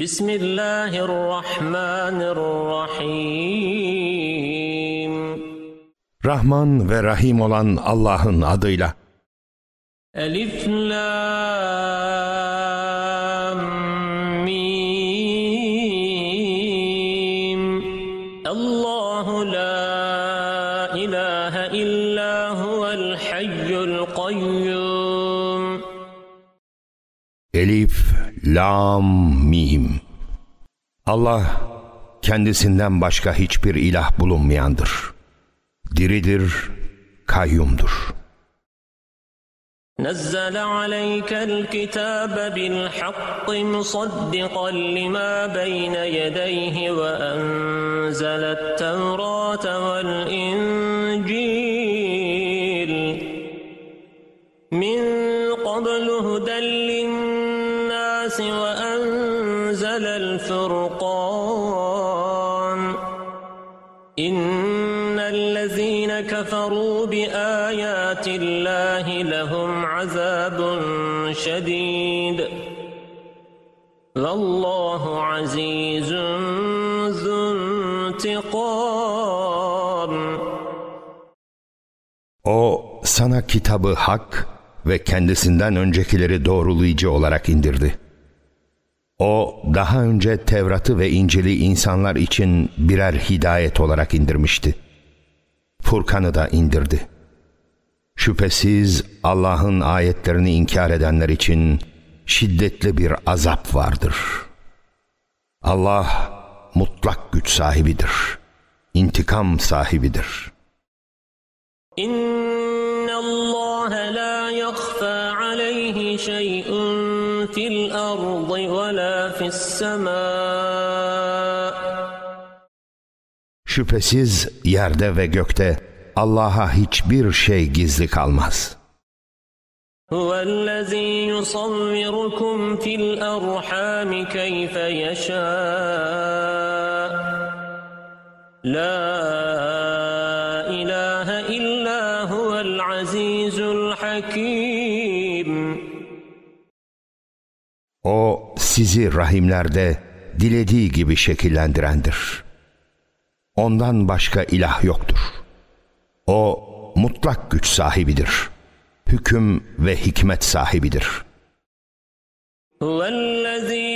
بسم الله الرحمن الرحيم Rahman ve Rahim olan Allah'ın adıyla. Elif Lam Mim Allahu la ilahe illa huvel hayyul kayyum Elif Lam, Mim. Allah kendisinden başka hiçbir ilah bulunmayandır. Diridir, kayyumdur. نزل عليك الكتاب بالحق مصدقا لما بين يديه وأنزل التوراة والإنجيل من قبل هدى كفروا بآيات الله لهم عذاب شديد والله عزيز ذو انتقام O sana kitabı hak ve kendisinden öncekileri doğrulayıcı olarak indirdi. O daha önce Tevrat'ı ve İncil'i insanlar için birer hidayet olarak indirmişti. Furkan'ı da indirdi. Şüphesiz Allah'ın ayetlerini inkar edenler için şiddetli bir azap vardır. Allah mutlak güç sahibidir. İntikam sahibidir. İnna Allah la yakhfa aleyhi şey'un fil ardı ve la fis semâ Şüphesiz yerde ve gökte Allah'a hiçbir şey gizli kalmaz. هو الذي يصوركم في الأرحام كيف يشاء لا إله إلا هو العزيز الحكيم O sizi rahimlerde dilediği gibi şekillendirendir. Ondan başka ilah yoktur. O mutlak güç sahibidir. Hüküm ve hikmet sahibidir. هو الذي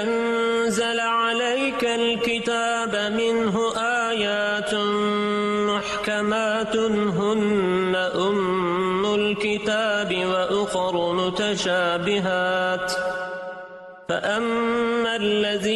أنزل عليك الكتاب منه آيات محكمات هن أم الكتاب وأخر متشابهات فأما الذين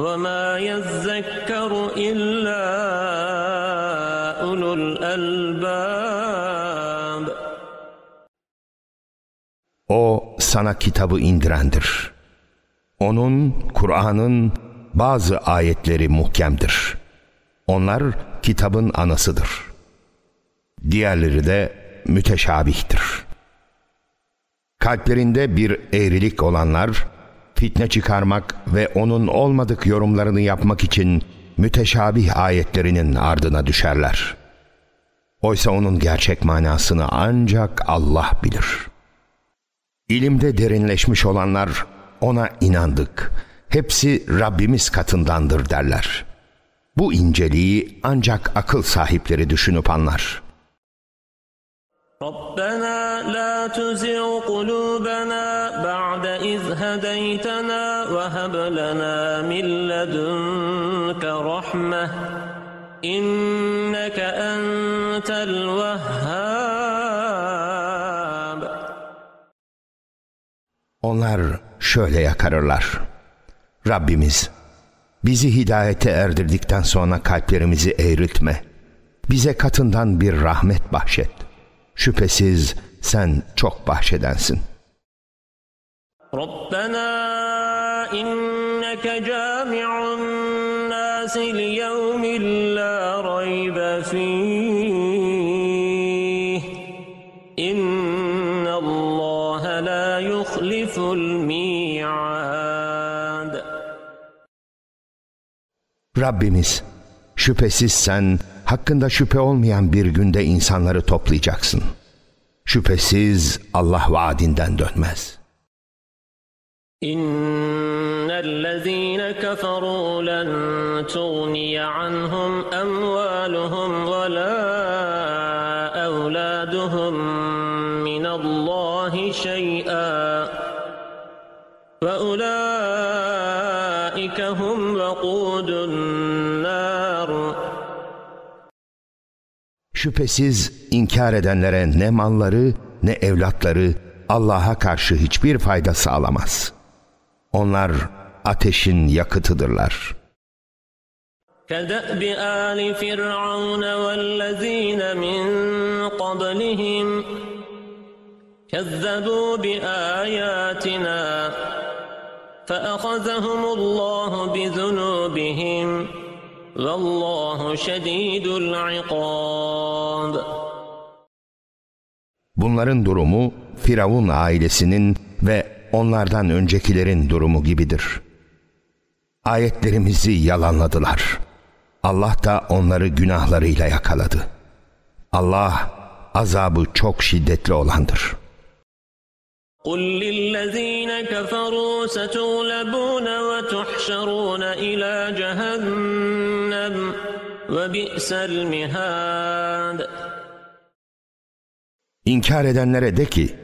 وما يذكر إلا أولو الألباب O sana kitabı indirendir. Onun, Kur'an'ın bazı ayetleri muhkemdir. Onlar kitabın anasıdır. Diğerleri de müteşabihtir. Kalplerinde bir eğrilik olanlar, fitne çıkarmak ve onun olmadık yorumlarını yapmak için müteşabih ayetlerinin ardına düşerler. Oysa onun gerçek manasını ancak Allah bilir.'' İlimde derinleşmiş olanlar ona inandık. Hepsi Rabbimiz katındandır derler. Bu inceliği ancak akıl sahipleri düşünüp anlar. ربنا لا تزغ قلوبنا بعد إذ هديتنا وهب لنا من لدنك رحمة إنك أنت الوهاب Onlar şöyle yakarırlar. Rabbimiz bizi hidayete erdirdikten sonra kalplerimizi eğriltme. Bize katından bir rahmet bahşet. Şüphesiz sen çok bahşedensin. Rabbena inneke cami'un nasi liyevmin la raybe fih. İnnallâhe la yuhliful mi'ad. Rabbimiz şüphesiz sen hakkında şüphe olmayan bir günde insanları toplayacaksın. Şüphesiz Allah vaadinden dönmez. İnnellezîne keferû len tuğniye anhum emvâluhum ve lâ evlâduhum minallâhi şey'â ve ulâike hum vekûdûn Şüphesiz inkar edenlere ne malları ne evlatları Allah'a karşı hiçbir fayda sağlamaz.'' Onlar ateşin yakıtıdırlar. كَدَأْبِ آلِ فِرْعَوْنَ وَالَّذ۪ينَ مِنْ قَبْلِهِمْ كَذَّبُوا بِآيَاتِنَا فَأَخَذَهُمُ اللّٰهُ بِذُنُوبِهِمْ وَاللّٰهُ شَد۪يدُ الْعِقَابِ Bunların durumu Firavun ailesinin ve onlardan öncekilerin durumu gibidir. Ayetlerimizi yalanladılar. Allah da onları günahlarıyla yakaladı. Allah azabı çok şiddetli olandır. قُلْ لِلَّذ۪ينَ كَفَرُوا سَتُغْلَبُونَ وَتُحْشَرُونَ اِلَى جَهَنَّمْ وَبِئْسَ الْمِهَادِ İnkar edenlere de ki,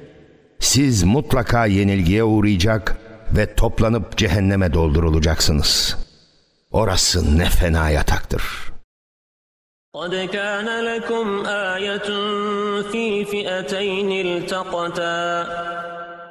siz mutlaka yenilgiye uğrayacak ve toplanıp cehenneme doldurulacaksınız. Orası ne fena yataktır. قد كان لكم آية في فئتين التقتا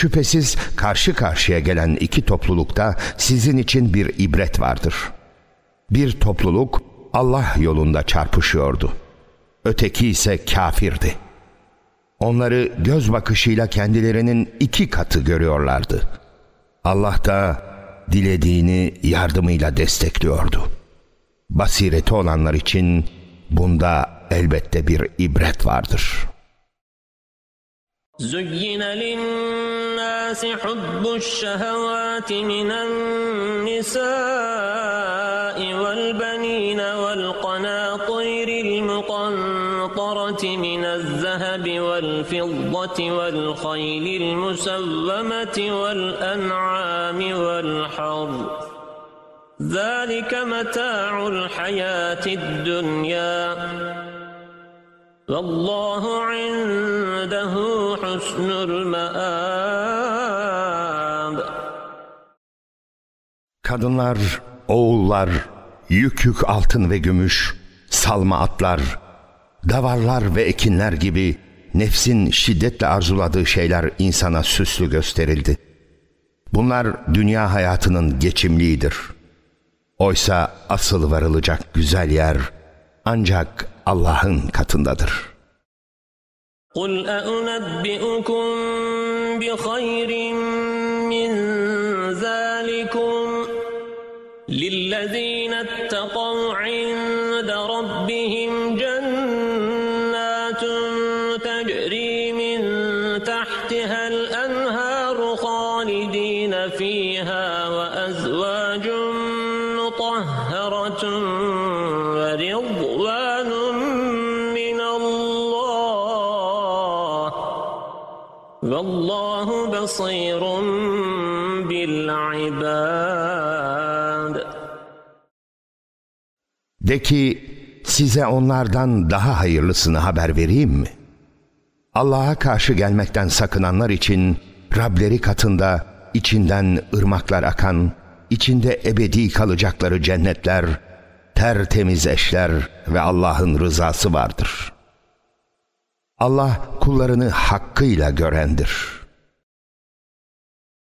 Şüphesiz karşı karşıya gelen iki toplulukta sizin için bir ibret vardır. Bir topluluk Allah yolunda çarpışıyordu. Öteki ise kafirdi. Onları göz bakışıyla kendilerinin iki katı görüyorlardı. Allah da dilediğini yardımıyla destekliyordu. Basireti olanlar için bunda elbette bir ibret vardır. زين للناس حب الشهوات من النساء والبنين والقناطير المقنطرة من الذهب والفضة والخيل المسومة والأنعام والحرث ذلك متاع الحياة الدنيا Vallahu indehu husnul meab. Kadınlar, oğullar, yük yük altın ve gümüş, salma atlar, davarlar ve ekinler gibi nefsin şiddetle arzuladığı şeyler insana süslü gösterildi. Bunlar dünya hayatının geçimliğidir. Oysa asıl varılacak güzel yer ancak Allah'ın katındadır. قُلْ أَأُنَبِّئُكُمْ بِخَيْرٍ مِّن ذَٰلِكُمْ لِلَّذ۪ينَ اتَّقَوْا عِندَ بَصِيرٌ بِالْعِبَادِ De ki size onlardan daha hayırlısını haber vereyim mi? Allah'a karşı gelmekten sakınanlar için Rableri katında içinden ırmaklar akan, içinde ebedi kalacakları cennetler, tertemiz eşler ve Allah'ın rızası vardır. Allah kullarını hakkıyla görendir.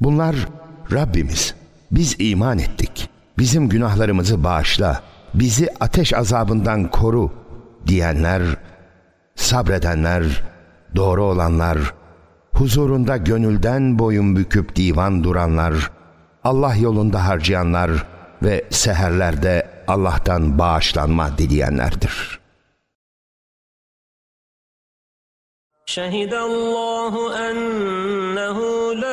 Bunlar Rabbimiz, biz iman ettik. Bizim günahlarımızı bağışla, bizi ateş azabından koru diyenler, sabredenler, doğru olanlar, huzurunda gönülden boyun büküp divan duranlar, Allah yolunda harcayanlar ve seherlerde Allah'tan bağışlanma dileyenlerdir. شهد الله أنه لا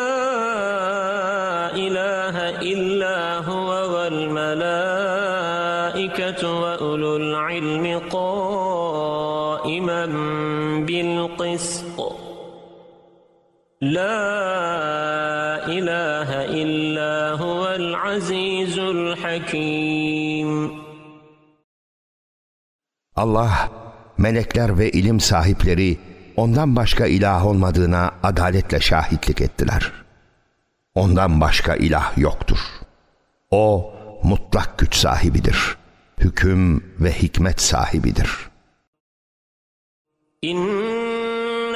لا إله إلا هو العزيز الحكيم Allah, melekler ve ilim sahipleri ondan başka ilah olmadığına adaletle şahitlik ettiler. Ondan başka ilah yoktur. O mutlak güç sahibidir. Hüküm ve hikmet sahibidir. إن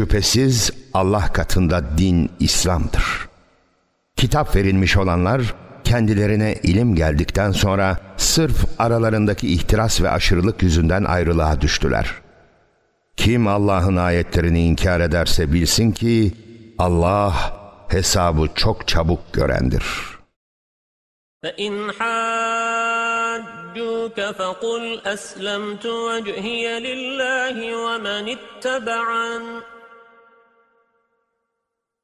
Şüphesiz Allah katında din İslam'dır. Kitap verilmiş olanlar kendilerine ilim geldikten sonra sırf aralarındaki ihtiras ve aşırılık yüzünden ayrılığa düştüler. Kim Allah'ın ayetlerini inkar ederse bilsin ki Allah hesabı çok çabuk görendir. فإن حاجوك فقل أسلمت وجهي لله ومن اتبعن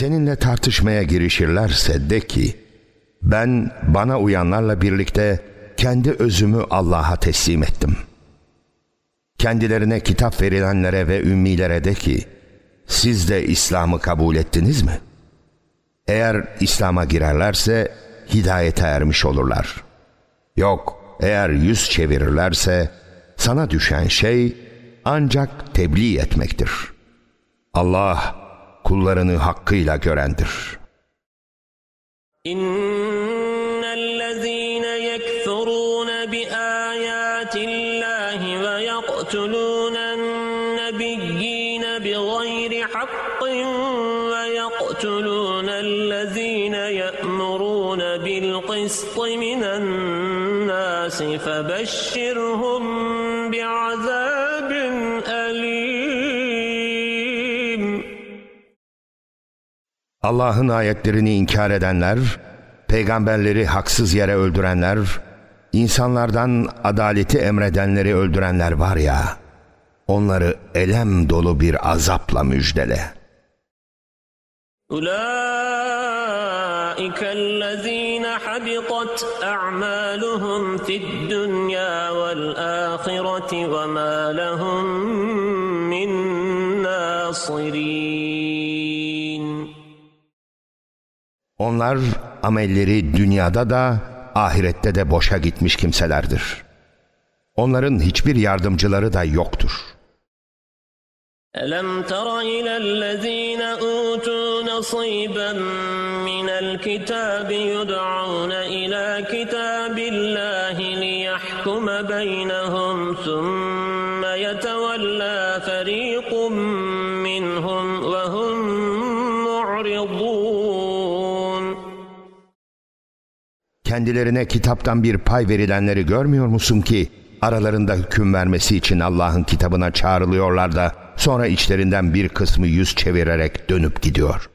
Seninle tartışmaya girişirlerse de ki, ben bana uyanlarla birlikte kendi özümü Allah'a teslim ettim. Kendilerine kitap verilenlere ve ümmilere de ki, siz de İslam'ı kabul ettiniz mi? Eğer İslam'a girerlerse hidayete ermiş olurlar. Yok, eğer yüz çevirirlerse sana düşen şey ancak tebliğ etmektir. Allah kullarını hakkıyla görendir. إن الذين يكفرون بآيات الله ويقتلون النبيين بغير حق ويقتلون الذين يأمرون بالقسط من الناس فبشرهم بعذاب Allah'ın ayetlerini inkar edenler, peygamberleri haksız yere öldürenler, insanlardan adaleti emredenleri öldürenler var ya, onları elem dolu bir azapla müjdele. أولئك الذين حبطت أعمالهم في الدنيا والآخرة وما لهم من ناصرين Onlar amelleri dünyada da ahirette de boşa gitmiş kimselerdir. Onların hiçbir yardımcıları da yoktur. ألم تر إلى الذين أوتوا نصيبا من الكتاب يدعون إلى كتاب الله ليحكم بينهم Kendilerine kitaptan bir pay verilenleri görmüyor musun ki aralarında hüküm vermesi için Allah'ın kitabına çağrılıyorlar da sonra içlerinden bir kısmı yüz çevirerek dönüp gidiyor.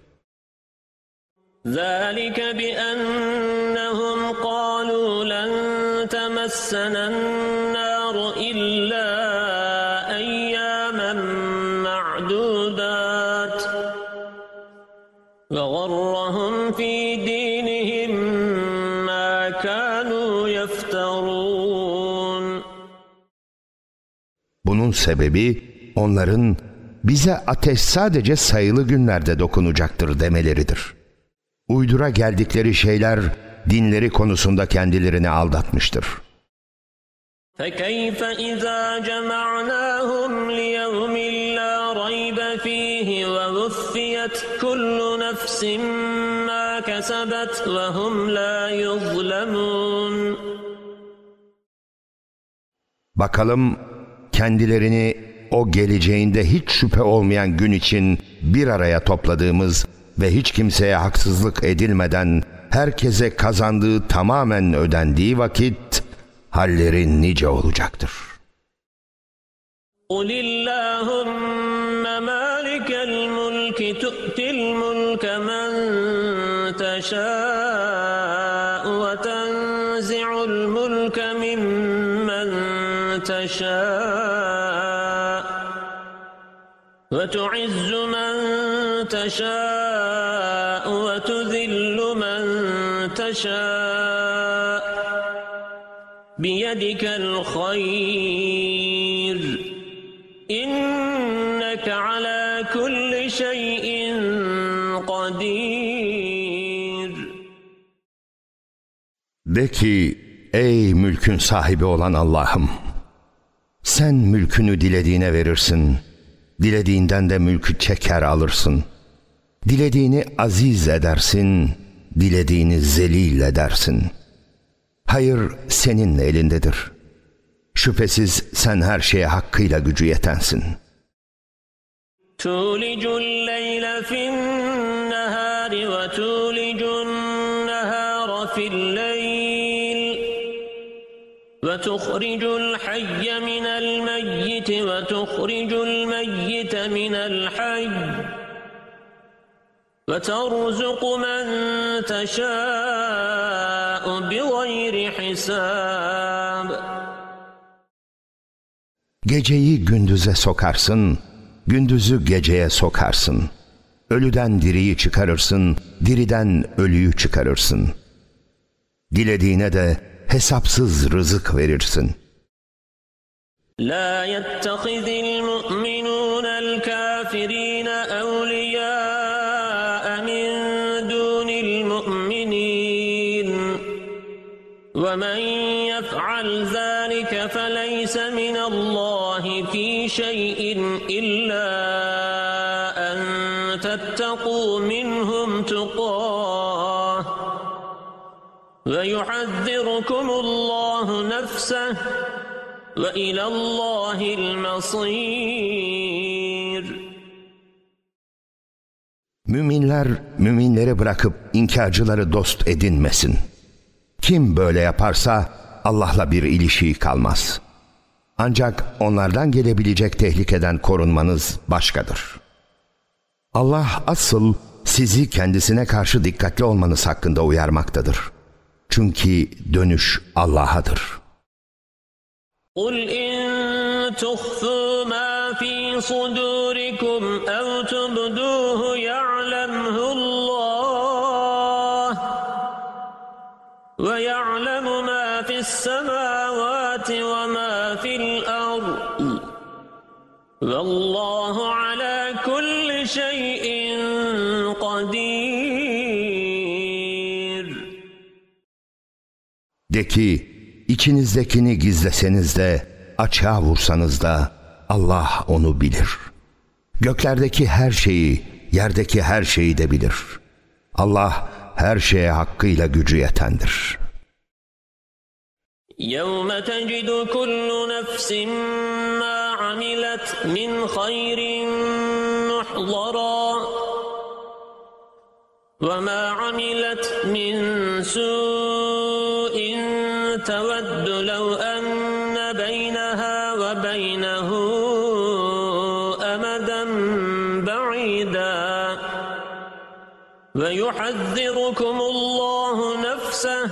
ذلك بأنهم قالوا لن تمسنا sebebi onların bize ateş sadece sayılı günlerde dokunacaktır demeleridir. Uydura geldikleri şeyler dinleri konusunda kendilerini aldatmıştır. فكيف إذا جمعناهم ليوم لا ريب فيه ووفيت كل نفس ما كسبت وهم لا يظلمون Bakalım kendilerini o geleceğinde hiç şüphe olmayan gün için bir araya topladığımız ve hiç kimseye haksızlık edilmeden herkese kazandığı tamamen ödendiği vakit halleri nice olacaktır. قل اللهم مالك الملك تؤتي الملك من تشاء وتنزع الملك ممن تشاء وتعز من تشاء وتذل من تشاء بيدك الخير إنك على كل شيء قدير De ki ey mülkün sahibi olan Allah'ım sen mülkünü dilediğine verirsin. Dilediğinden de mülkü çeker alırsın. Dilediğini aziz edersin, dilediğini zelil edersin. Hayır senin elindedir. Şüphesiz sen her şeye hakkıyla gücü yetensin. تولج الليل في النهار وتولج وتخرج الحي من الميت وتخرج الميت من الحي وترزق من تشاء بغير حساب Geceyi gündüze sokarsın, gündüzü geceye sokarsın. Ölüden diriyi çıkarırsın, diriden ölüyü çıkarırsın. Dilediğine de hesapsız rızık verirsin. لا يتخذ المؤمنون الكافرين أولياء من دون المؤمنين ومن يفعل ذلك فليس من الله في شيء إلا أن تتقوا منهم ويحذركم الله نفسه وإلى الله المصير Müminler müminleri bırakıp inkarcıları dost edinmesin. Kim böyle yaparsa Allah'la bir ilişiği kalmaz. Ancak onlardan gelebilecek tehlikeden korunmanız başkadır. Allah asıl sizi kendisine karşı dikkatli olmanız hakkında uyarmaktadır. Çünkü dönüş Allah'adır. قُلْ اِنْ تُخْفُوا مَا ف۪ي صُدُورِكُمْ أَوْ تُبْدُوهُ يَعْلَمْهُ اللّٰهِ وَيَعْلَمُ مَا فِي السَّمَاوَاتِ وَمَا فِي الْأَرْضِ وَاللّٰهُ عَلَى كُلِّ شَيْءٍ De ki, içinizdekini gizleseniz de, açığa vursanız da Allah onu bilir. Göklerdeki her şeyi, yerdeki her şeyi de bilir. Allah her şeye hakkıyla gücü yetendir. يوم تجد كل نفس ما عملت من خير محضرا وما عملت من سوء ويحذركم الله نفسه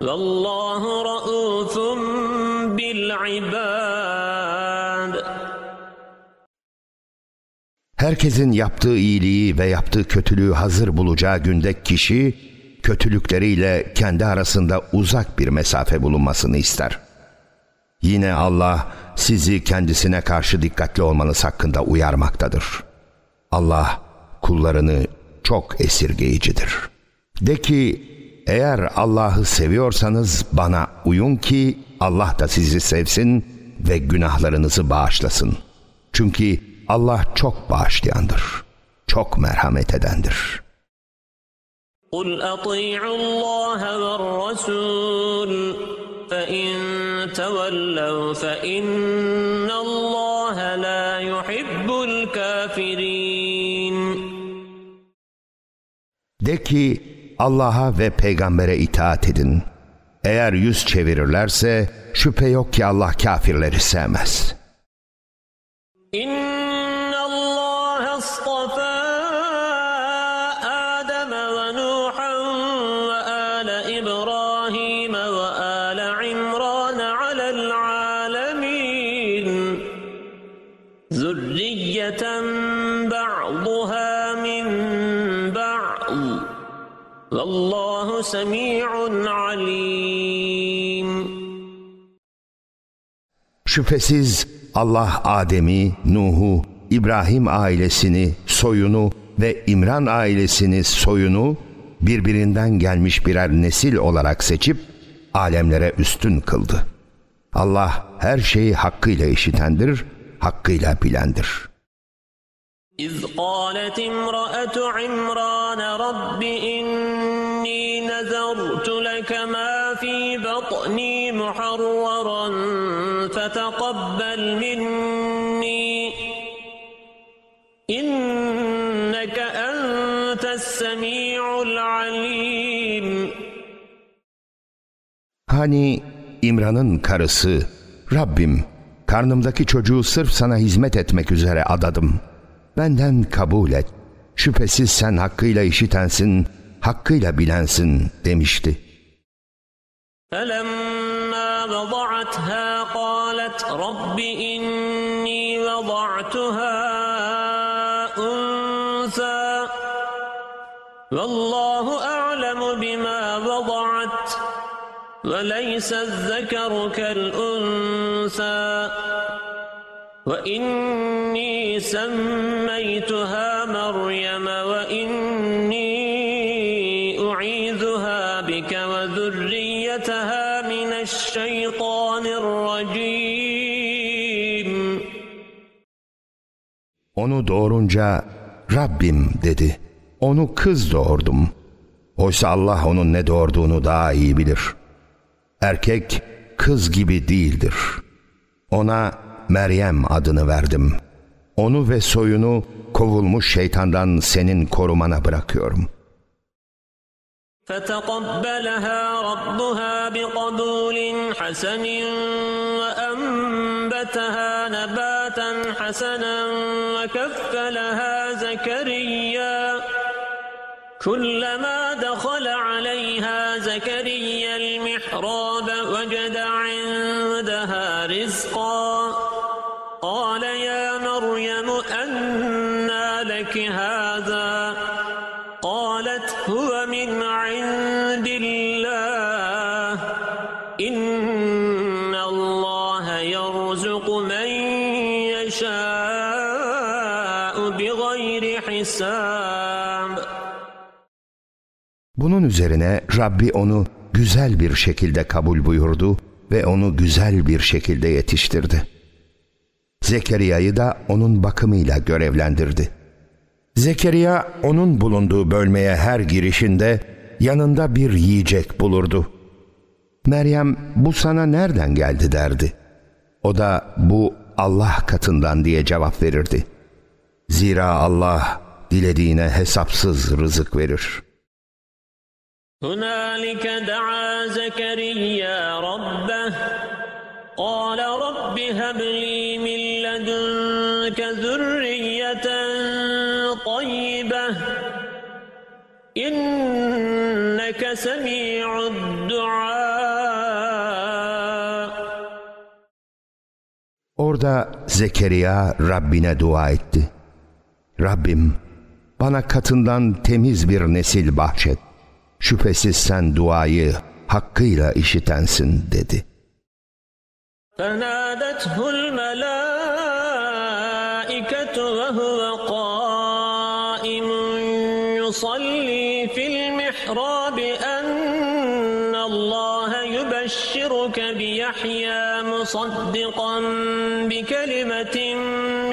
والله رؤوف بالعباد Herkesin yaptığı iyiliği ve yaptığı kötülüğü hazır bulacağı günde kişi, kötülükleriyle kendi arasında uzak bir mesafe bulunmasını ister. Yine Allah sizi kendisine karşı dikkatli olmanız hakkında uyarmaktadır. Allah kullarını çok esirgeyicidir. De ki, eğer Allah'ı seviyorsanız bana uyun ki Allah da sizi sevsin ve günahlarınızı bağışlasın. Çünkü Allah çok bağışlayandır, çok merhamet edendir. قل أطيعوا الله والرسول فإن تولوا فإن الله لا De ki Allah'a ve peygambere itaat edin. Eğer yüz çevirirlerse şüphe yok ki Allah kafirleri sevmez. إن والله سميع عليم Şüphesiz Allah Adem'i, Nuh'u, İbrahim ailesini, soyunu ve İmran ailesini, soyunu birbirinden gelmiş birer nesil olarak seçip alemlere üstün kıldı. Allah her şeyi hakkıyla işitendir, hakkıyla bilendir. إذ قالت امرأة عمران رب إني نذرت لك ما في بطني محررا فتقبل مني إنك أنت السميع العليم Hani İmran'ın karısı, Rabbim karnımdaki çocuğu sırf sana hizmet etmek üzere adadım. Benden kabul et. Şüphesiz sen hakkıyla işitensin, hakkıyla bilensin demişti. فلما وضعتها قالت رب إني وضعتها أنثى والله أعلم بما وضعت وليس الذكر كالأنثى وإني سميتها مريم وإني أعيذها بك وذريتها من الشيطان الرجيم Onu doğurunca Rabbim dedi. Onu kız doğurdum. Oysa Allah onun ne doğurduğunu daha iyi bilir. Erkek kız gibi değildir. Ona Meryem adını verdim. Onu ve soyunu kovulmuş şeytandan senin korumana bırakıyorum. فتقبلها ربها بقبول حسن وأنبتها نباتا حسنا وكفلها زكريا كلما دخل عليها زكريا المحراب وجد عندها رزقا Bunun üzerine Rabbi onu güzel bir şekilde kabul buyurdu ve onu güzel bir şekilde yetiştirdi. Zekeriya'yı da onun bakımıyla görevlendirdi. Zekeriya onun bulunduğu bölmeye her girişinde yanında bir yiyecek bulurdu. Meryem bu sana nereden geldi derdi. O da bu Allah katından diye cevap verirdi. Zira Allah dilediğine hesapsız rızık verir.'' هنالك دعا زكريا ربه قال رب هب لي من لدنك ذرية طيبة إنك سميع الدعاء Orada Zekeriya Rabbine dua etti. Rabbim bana katından temiz bir nesil bahşet. Şüphesiz sen duayı hakkıyla işitensin dedi. فنادته الملائكة وهو قائم يصلي في المحراب أن الله يبشرك بيحيى مصدقا بكلمة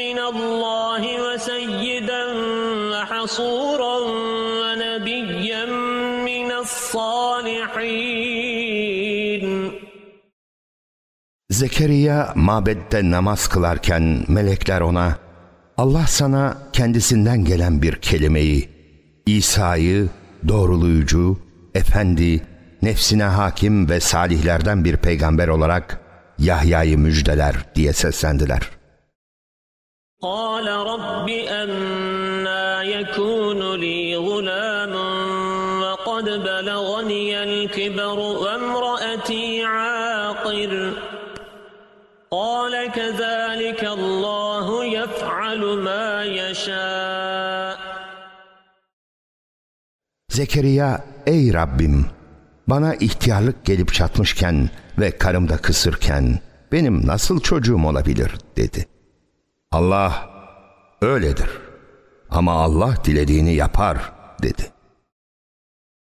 من الله وسيدا وحصورا الصالحين Zekeriya mabette namaz kılarken melekler ona Allah sana kendisinden gelen bir kelimeyi İsa'yı doğrulayıcı, efendi, nefsine hakim ve salihlerden bir peygamber olarak Yahya'yı müjdeler diye seslendiler. قال رب أنا يكون لي غلام وقد بلغني الكبر وامرأتي عاقر قال كذلك الله يفعل ما يشاء Zekeriya ey Rabbim bana ihtiyarlık gelip çatmışken ve karımda kısırken benim nasıl çocuğum olabilir dedi. Allah öyledir ama Allah dilediğini yapar dedi.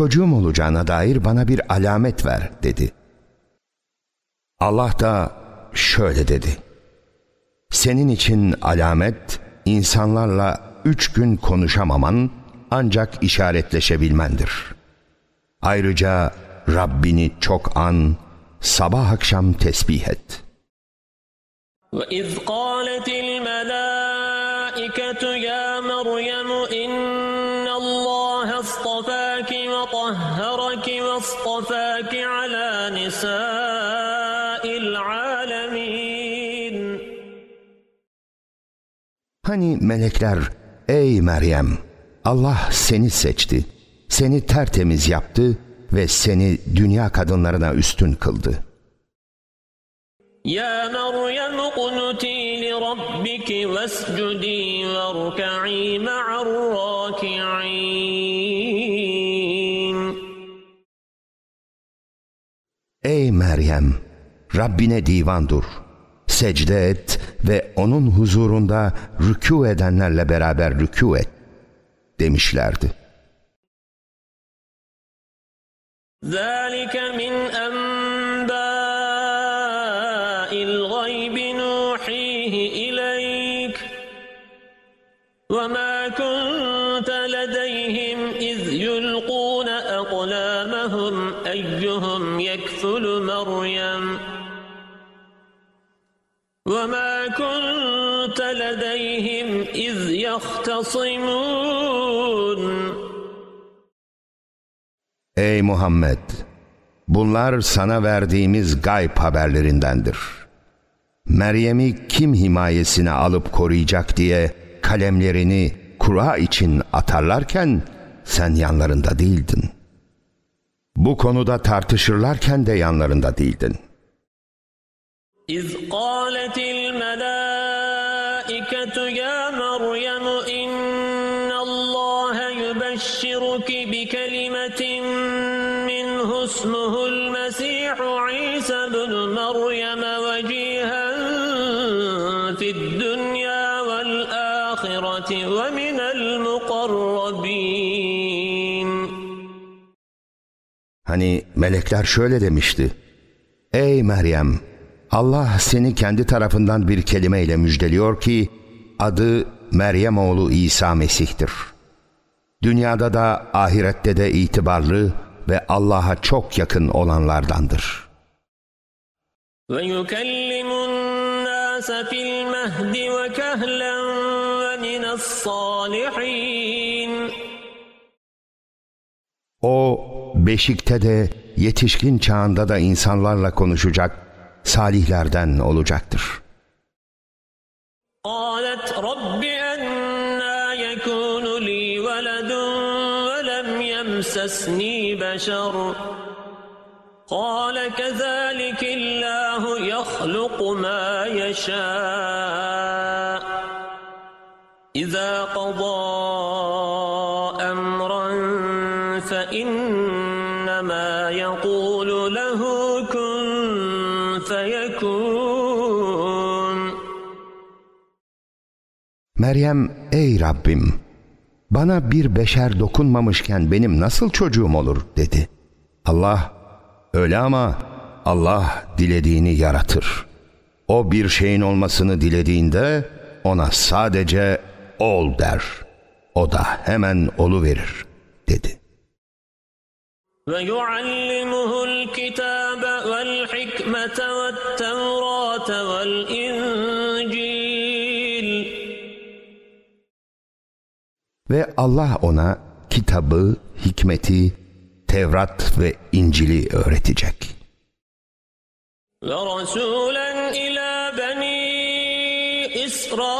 çocuğum olacağına dair bana bir alamet ver dedi. Allah da şöyle dedi. Senin için alamet insanlarla üç gün konuşamaman ancak işaretleşebilmendir. Ayrıca Rabbini çok an, sabah akşam tesbih et.'' وإذ قالت الملائكة يا مريم واصطفاك على نساء العالمين Hani melekler, ey Meryem, Allah seni seçti, seni tertemiz yaptı ve seni dünya kadınlarına üstün kıldı. يا مريم اقنتي لربك واسجدي واركعي مع الراكعين Ey Meryem, Rabbine divan dur, secde et ve onun huzurunda rükû edenlerle beraber rükû et demişlerdi. ذلك من أنباء مريم وما كنت لديهم إذ يختصمون Ey Muhammed! Bunlar sana verdiğimiz gayb haberlerindendir. Meryem'i kim himayesine alıp koruyacak diye kalemlerini kura için atarlarken sen yanlarında değildin. Bu konuda tartışırlarken de yanlarında değildin. İz qâletil melâiketu ya Meryem innallâhe yubeşşiruki bi kelimetin minhu ismuhul mesîhu İsa bin Meryem Hani melekler şöyle demişti. Ey Meryem! Allah seni kendi tarafından bir kelimeyle müjdeliyor ki adı Meryem oğlu İsa Mesih'tir. Dünyada da ahirette de itibarlı ve Allah'a çok yakın olanlardandır. ويكلم الناس في المهد وكهلا ومن الصالحين O beşikte de yetişkin çağında da insanlarla konuşacak salihlerden olacaktır. قالت رب أنا يكون لي ولد ولم يمسسني بشر قال كذلك الله يخلق ما يشاء إذا قضى Meryem ey Rabbim bana bir beşer dokunmamışken benim nasıl çocuğum olur dedi. Allah öyle ama Allah dilediğini yaratır. O bir şeyin olmasını dilediğinde ona sadece ol der. O da hemen olu verir dedi. ويعلمه الكتاب والحكمة والتوراة Ve Allah ona kitabı, hikmeti, Tevrat ve İncil'i öğretecek. ورسولا إلى بني إسرائيل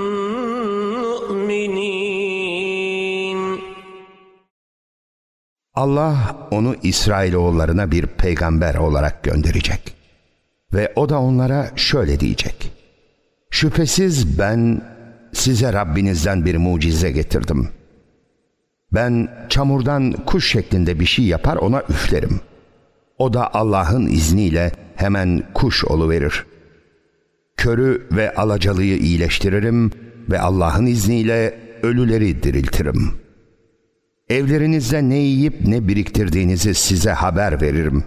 Allah onu İsrailoğullarına bir peygamber olarak gönderecek. Ve o da onlara şöyle diyecek. Şüphesiz ben size Rabbinizden bir mucize getirdim. Ben çamurdan kuş şeklinde bir şey yapar ona üflerim. O da Allah'ın izniyle hemen kuş oluverir. Körü ve alacalıyı iyileştiririm ve Allah'ın izniyle ölüleri diriltirim.'' Evlerinizde ne yiyip ne biriktirdiğinizi size haber veririm.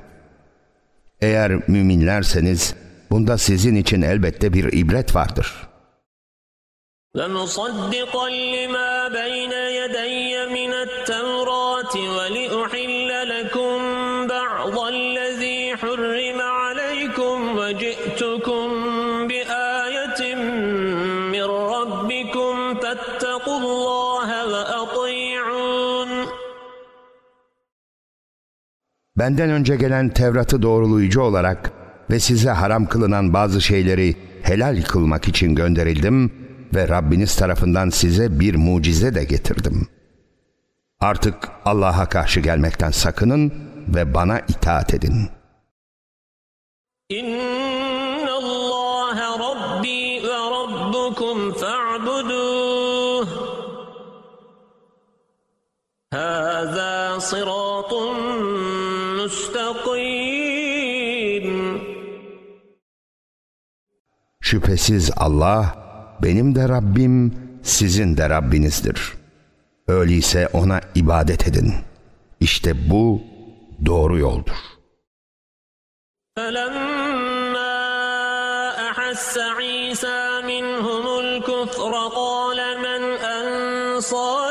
Eğer müminlerseniz bunda sizin için elbette bir ibret vardır. ومصدقا لما بين يدي من Benden önce gelen Tevrat'ı doğrulayıcı olarak ve size haram kılınan bazı şeyleri helal kılmak için gönderildim ve Rabbiniz tarafından size bir mucize de getirdim. Artık Allah'a karşı gelmekten sakının ve bana itaat edin. İnna Allah Rabbi ve Rabbukum fa'buduh. Hâzâ sıratun Şüphesiz Allah benim de Rabbim, sizin de Rabbinizdir. Öyleyse ona ibadet edin. İşte bu doğru yoldur. فلما أحس عيسى منهم الكفر قال من أنصاري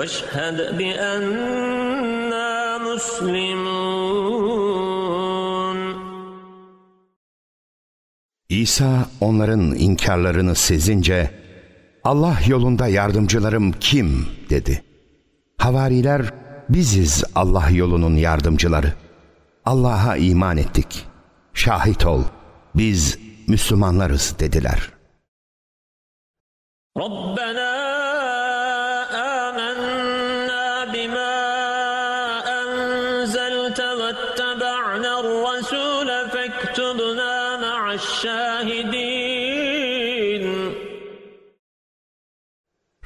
واشهد بأننا مسلمون İsa onların inkarlarını sezince Allah yolunda yardımcılarım kim dedi. Havariler biziz Allah yolunun yardımcıları. Allah'a iman ettik. Şahit ol biz Müslümanlarız dediler. ربنا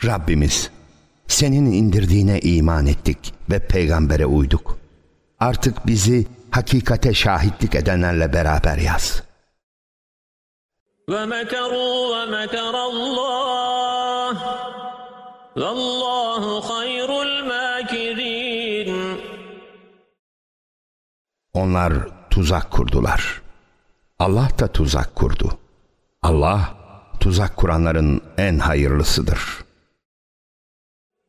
Rabbimiz senin indirdiğine iman ettik ve peygambere uyduk. Artık bizi hakikate şahitlik edenlerle beraber yaz. ومكروا ومكر الله والله خير الماكرين Onlar tuzak kurdular. Allah da tuzak kurdu. Allah tuzak kuranların en hayırlısıdır.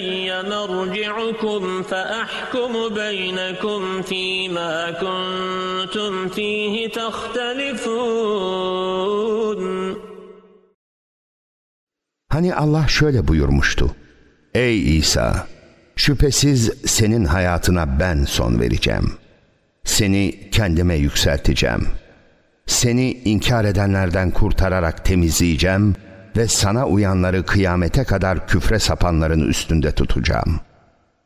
إلي مرجعكم فأحكم بينكم فيما كنتم فيه تختلفون Hani Allah şöyle buyurmuştu. Ey İsa! Şüphesiz senin hayatına ben son vereceğim. Seni kendime yükselteceğim. Seni inkar edenlerden kurtararak temizleyeceğim ve sana uyanları kıyamete kadar küfre sapanların üstünde tutacağım.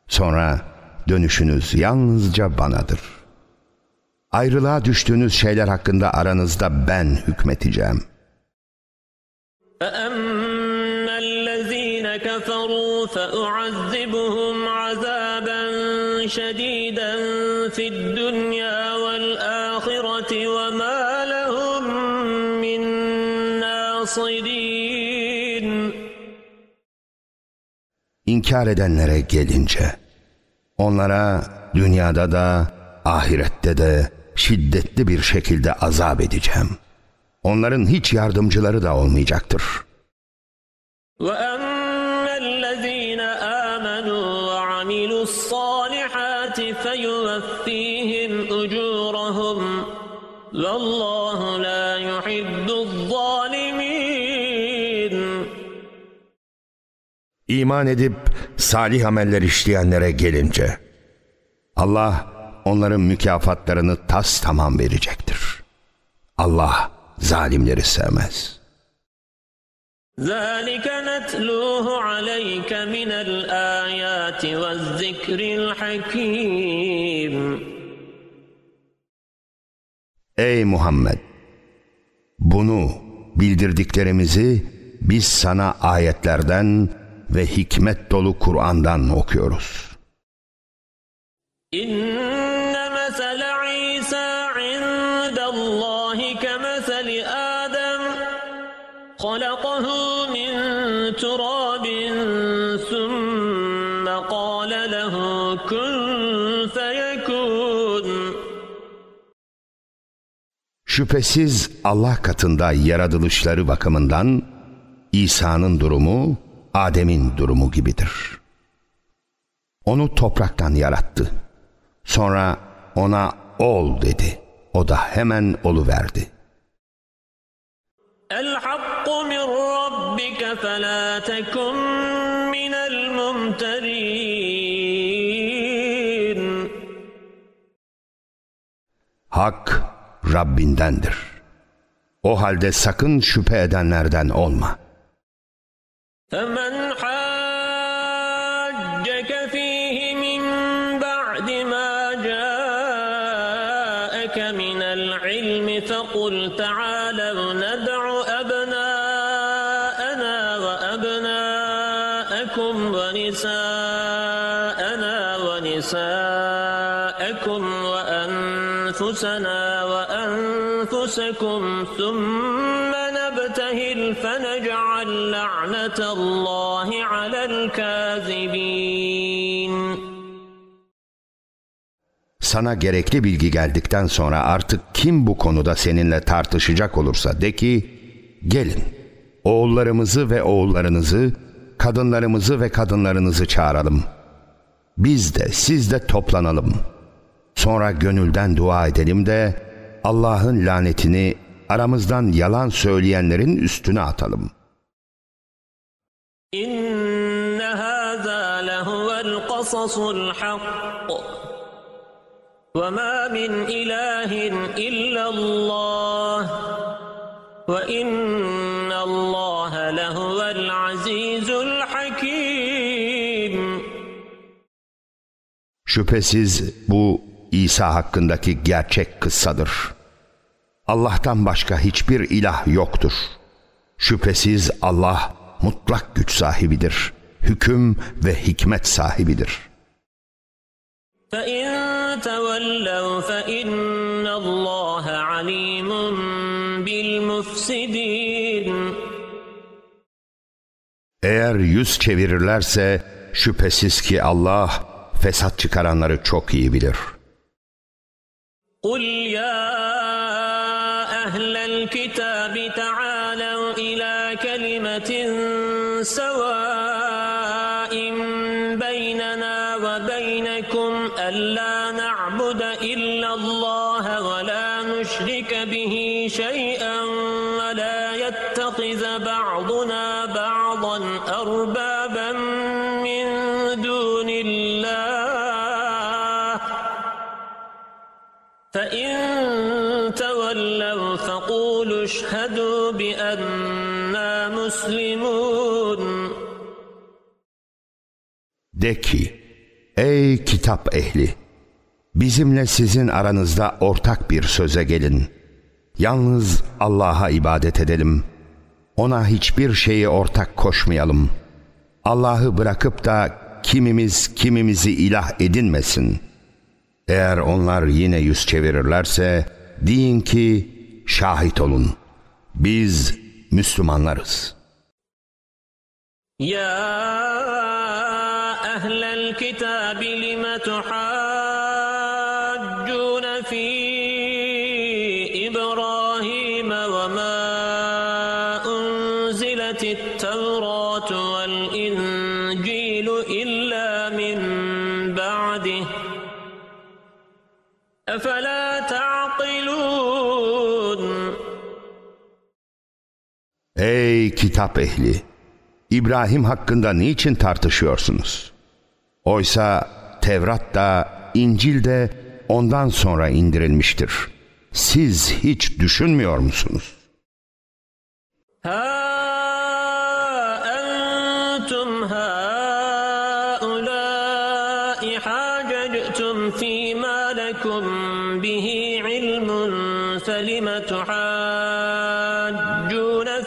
Sonra dönüşünüz yalnızca banadır. Ayrılığa düştüğünüz şeyler hakkında aranızda ben hükmeteceğim.'' فأما الذين كفروا فأعذبهم عذابا شديدا في الدنيا والآخرة وما لهم من ناصرين İnkar edenlere gelince, onlara dünyada da ahirette de şiddetli bir şekilde azap edeceğim. Onların hiç yardımcıları da olmayacaktır. وأما الذين آمنوا وعملوا الصالحات فيوفيهم أجورهم والله İman edip salih ameller işleyenlere gelince, Allah onların mükafatlarını tas tamam verecektir. Allah zalimleri sevmez.'' ذلك نتلوه عليك من الآيات والذكر الحكيم Ey Muhammed! Bunu bildirdiklerimizi biz sana ayetlerden ve hikmet dolu Kur'an'dan okuyoruz. Şüphesiz Allah katında yaratılışları bakımından İsa'nın durumu Adem'in durumu gibidir. Onu topraktan yarattı. Sonra ona ol dedi. O da hemen oluverdi. El-Hakku min Rabbike felâ tekun minel mumterin. Hak Rabbindendir. O halde sakın şüphe edenlerden olma.'' فمن sana gerekli bilgi geldikten sonra artık kim bu konuda seninle tartışacak olursa de ki, gelin, oğullarımızı ve oğullarınızı, kadınlarımızı ve kadınlarınızı çağıralım. Biz de siz de toplanalım. Sonra gönülden dua edelim de Allah'ın lanetini aramızdan yalan söyleyenlerin üstüne atalım. İnne hâzâ lehuvel kasasul hakk. وما من إله إلا الله وإن الله لهو العزيز الحكيم Şüphesiz bu İsa hakkındaki gerçek kıssadır. Allah'tan başka hiçbir ilah yoktur. Şüphesiz Allah mutlak güç sahibidir. Hüküm ve hikmet sahibidir. فإن تولوا فإن الله عليم بالمفسدين Eğer yüz çevirirlerse şüphesiz ki Allah fesat çıkaranları çok iyi bilir. قل يا De ki, ey kitap ehli! Bizimle sizin aranızda ortak bir söze gelin. Yalnız Allah'a ibadet edelim. Ona hiçbir şeyi ortak koşmayalım. Allah'ı bırakıp da kimimiz kimimizi ilah edinmesin. Eğer onlar yine yüz çevirirlerse deyin ki şahit olun. Biz Müslümanlarız.'' يا أهل الكتاب لم تحاجون في إبراهيم وما أنزلت التوراة والإنجيل إلا من بعده أفلا تعقلون Ey kitap ehli! İbrahim hakkında niçin tartışıyorsunuz? Oysa Tevrat da İncil de ondan sonra indirilmiştir. Siz hiç düşünmüyor musunuz? Ha entum haulâi hâcectum fîmâ lekum bihi ilmun felime tuhâccûne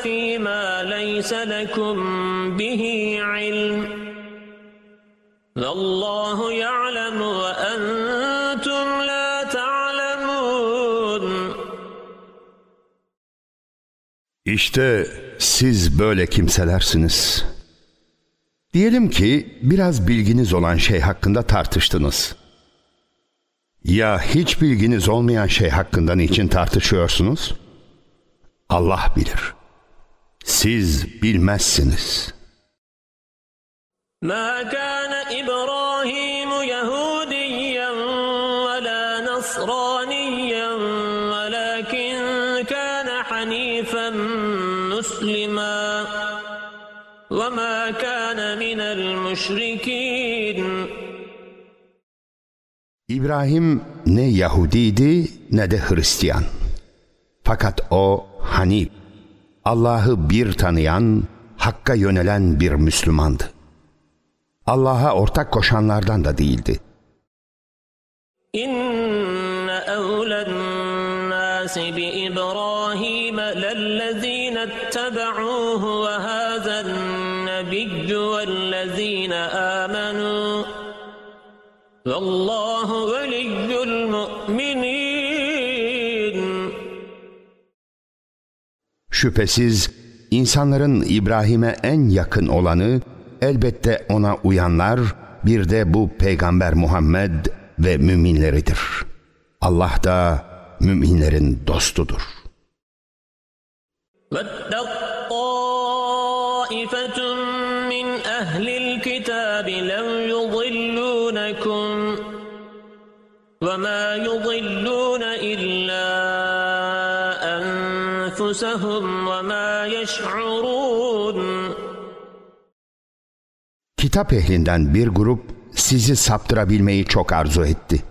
fîmâ leyse lekum bihi Vallahu ya'lemu ve entum la ta'lemun. İşte siz böyle kimselersiniz. Diyelim ki biraz bilginiz olan şey hakkında tartıştınız. Ya hiç bilginiz olmayan şey hakkında niçin tartışıyorsunuz? Allah bilir. Siz bilmezsiniz.'' ما كان إبراهيم يهوديا نصرانيا ولكن كان حنيفا مسلما وما كان من المشركين İbrahim ne Yahudiydi ne de Hristiyan. Fakat o Hanif, Allah'ı bir tanıyan, Hakk'a yönelen bir Müslümandı. Allah'a ortak koşanlardan da değildi. İnne evlen nâsi bi İbrahim'e lellezîne ettebe'ûhu ve hâzen nebiyyü vellezîne âmenû vallahu veliyyül mu'minîn Şüphesiz insanların İbrahim'e en yakın olanı elbette ona uyanlar bir de bu peygamber Muhammed ve müminleridir. Allah da müminlerin dostudur. واتق طائفة من أهل الكتاب لو يضلونكم وما يضلون إلا أنفسهم وما يشعرون Kitap ehlinden bir grup sizi saptırabilmeyi çok arzu etti.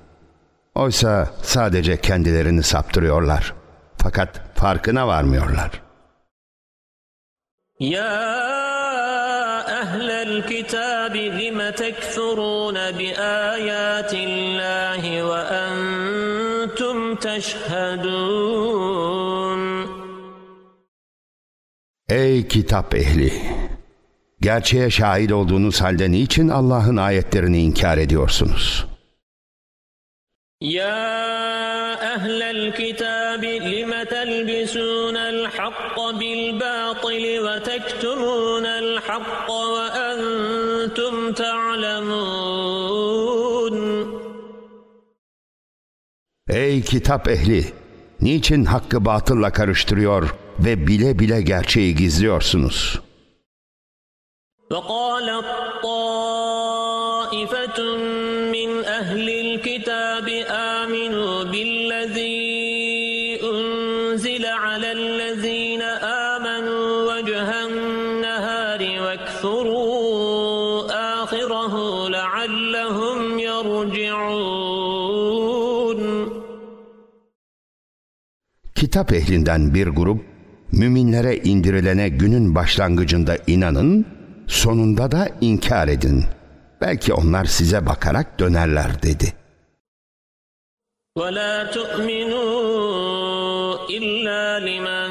Oysa sadece kendilerini saptırıyorlar. Fakat farkına varmıyorlar. Ya ehlel kitabi lime tekfurune bi ayatillahi ve entum teşhedun. Ey kitap ehli! Gerçeğe şahit olduğunuz halde niçin Allah'ın ayetlerini inkar ediyorsunuz? Ya ehlel kitabi lime telbisunel hakka bil batili ve tektumunel hakka ve entum ta'lemun. Ey kitap ehli! Niçin hakkı batılla karıştırıyor ve bile bile gerçeği gizliyorsunuz?'' وقالت طائفة من أهل الكتاب آمنوا بالذي أنزل على الذين آمنوا وجه النهار واكفروا آخره لعلهم يرجعون Kitap ehlinden bir grup, müminlere indirilene günün başlangıcında inanın, sonunda da inkar edin. Belki onlar size bakarak dönerler dedi. ولا تؤمنوا إلا لمن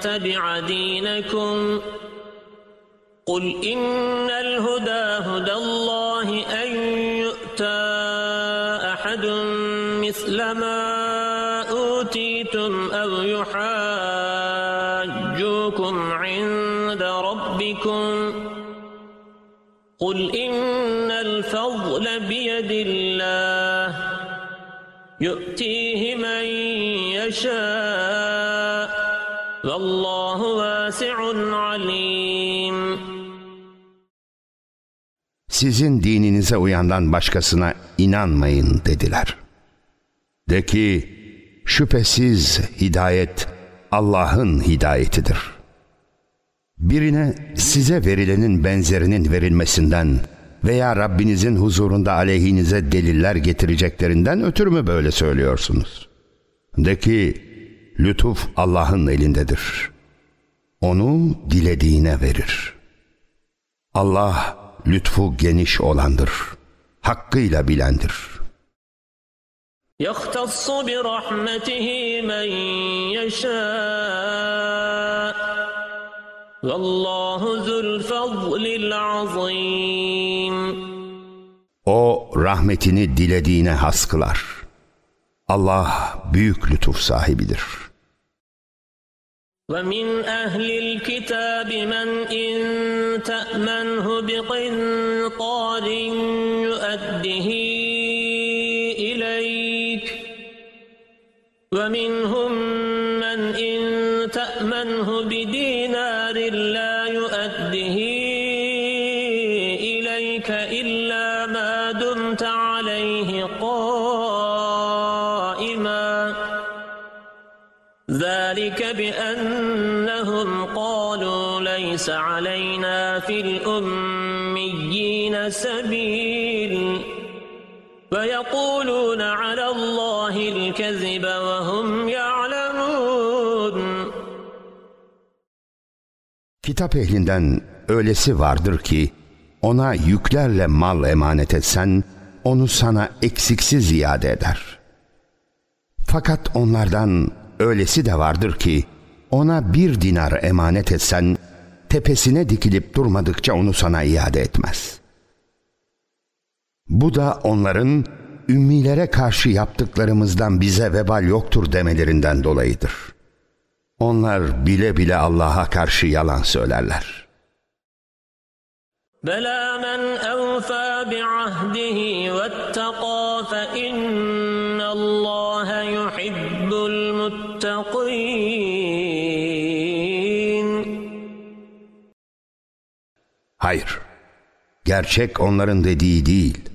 تبع دينكم قل إن الهدى هدى الله أن بيد الله يؤتيه من يشاء والله واسع عليم Sizin dininize uyandan başkasına inanmayın dediler. De ki, şüphesiz hidayet Allah'ın hidayetidir. Birine size verilenin benzerinin verilmesinden veya Rabbinizin huzurunda aleyhinize deliller getireceklerinden ötürü mü böyle söylüyorsunuz? De ki, lütuf Allah'ın elindedir. Onu dilediğine verir. Allah lütfu geniş olandır. Hakkıyla bilendir. يختص برحمته من يشاء والله ذو الفضل العظيم O rahmetini dilediğine has kılar. Allah büyük lütuf sahibidir. ومن أهل الكتاب من إن تأمنه بقنطار يؤده إليك ومنهم ليس علينا في الأميين سبيل ويقولون على الله الكذب وهم يعلمون Kitap ehlinden öylesi vardır ki ona yüklerle mal emanet etsen onu sana eksiksiz iade eder. Fakat onlardan öylesi de vardır ki ona bir dinar emanet etsen tepesine dikilip durmadıkça onu sana iade etmez. Bu da onların ümmilere karşı yaptıklarımızdan bize vebal yoktur demelerinden dolayıdır. Onlar bile bile Allah'a karşı yalan söylerler. Bela men evfa bi ahdihi Hayır, gerçek onların dediği değil.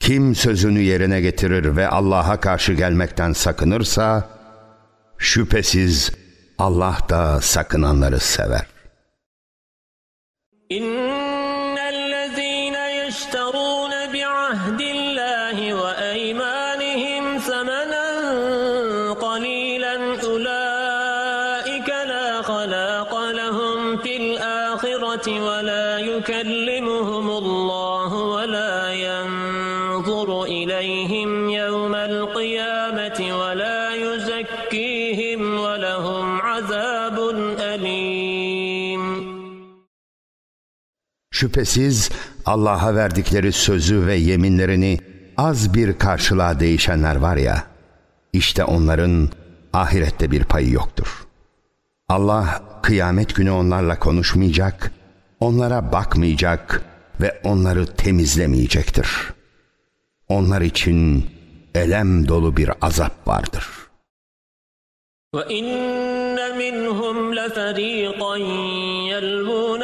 Kim sözünü yerine getirir ve Allah'a karşı gelmekten sakınırsa, şüphesiz Allah da sakınanları sever. إن Şüphesiz Allah'a verdikleri sözü ve yeminlerini az bir karşılığa değişenler var ya, işte onların ahirette bir payı yoktur. Allah kıyamet günü onlarla konuşmayacak, onlara bakmayacak ve onları temizlemeyecektir. Onlar için elem dolu bir azap vardır. وإن منهم لفريقا يلوون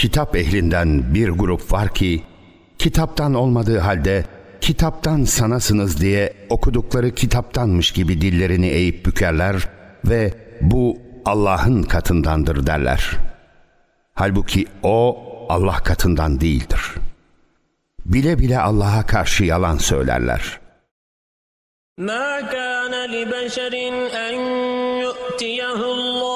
kitap ehlinden bir grup var ki kitaptan olmadığı halde kitaptan sanasınız diye okudukları kitaptanmış gibi dillerini eğip bükerler ve bu Allah'ın katındandır derler. Halbuki o Allah katından değildir. Bile bile Allah'a karşı yalan söylerler. ما كان لبشر أن يؤتيه الله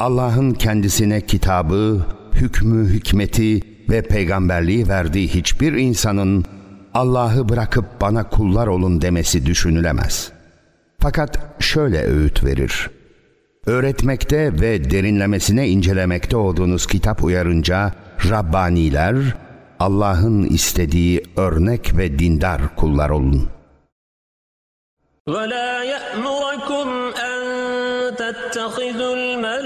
Allah'ın kendisine kitabı, hükmü, hikmeti ve peygamberliği verdiği hiçbir insanın Allah'ı bırakıp bana kullar olun demesi düşünülemez. Fakat şöyle öğüt verir. Öğretmekte ve derinlemesine incelemekte olduğunuz kitap uyarınca Rabbaniler, Allah'ın istediği örnek ve dindar kullar olun. ولا يأمركم أن تتخذوا الملائكة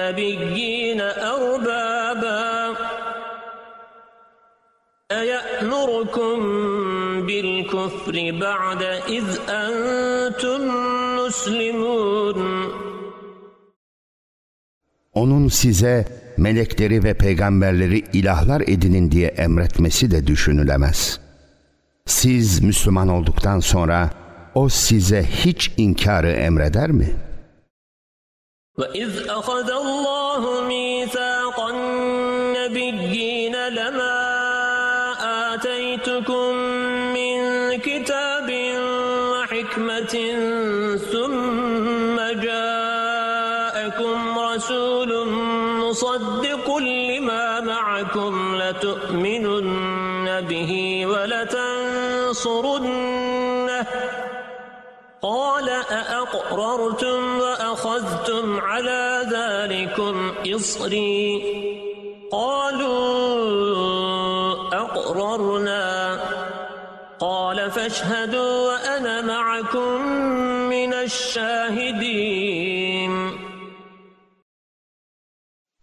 والنبيين أربابا أيأمركم بالكفر بعد إذ أنتم مسلمون Onun size melekleri ve peygamberleri ilahlar edinin diye emretmesi de düşünülemez. Siz Müslüman olduktan sonra o size hiç inkarı emreder mi? وإذ أخذ الله ميثاق أأقررتم وأخذتم على ذلكم إصري قالوا أقررنا قال فاشهدوا وأنا معكم من الشاهدين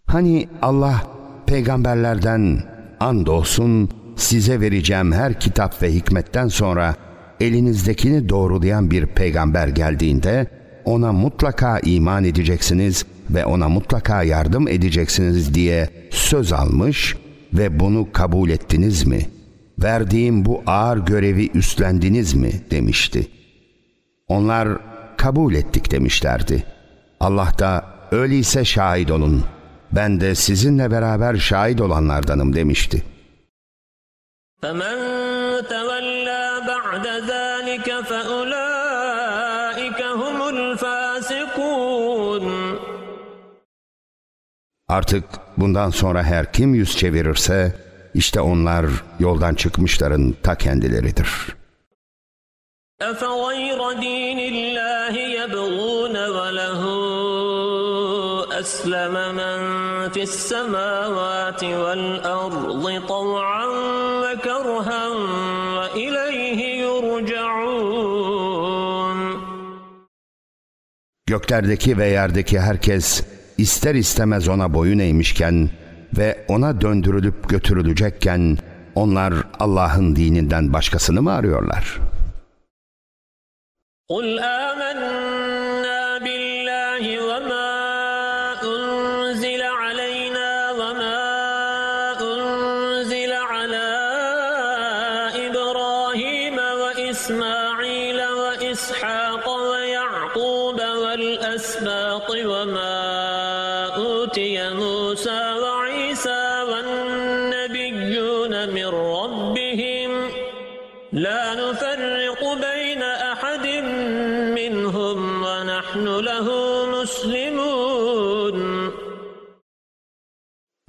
Hani Allah peygamberlerden andolsun size vereceğim her kitap ve hikmetten sonra elinizdekini doğrulayan bir peygamber geldiğinde ona mutlaka iman edeceksiniz ve ona mutlaka yardım edeceksiniz diye söz almış ve bunu kabul ettiniz mi? Verdiğim bu ağır görevi üstlendiniz mi? demişti. Onlar kabul ettik demişlerdi. Allah da öyleyse şahit olun. Ben de sizinle beraber şahit olanlardanım demişti. فمن تولى بعد ذلك فأولئك Artık bundan sonra her kim yüz çevirirse işte onlar yoldan çıkmışların ta kendileridir. أفغير دين الله يبغون وله أسلم من في السماوات والأرض طوعا وكرها وإليه يرجعون Göklerdeki ve yerdeki herkes ister istemez ona boyun eğmişken ve ona döndürülüp götürülecekken onlar Allah'ın dininden başkasını mı arıyorlar? قل آمنا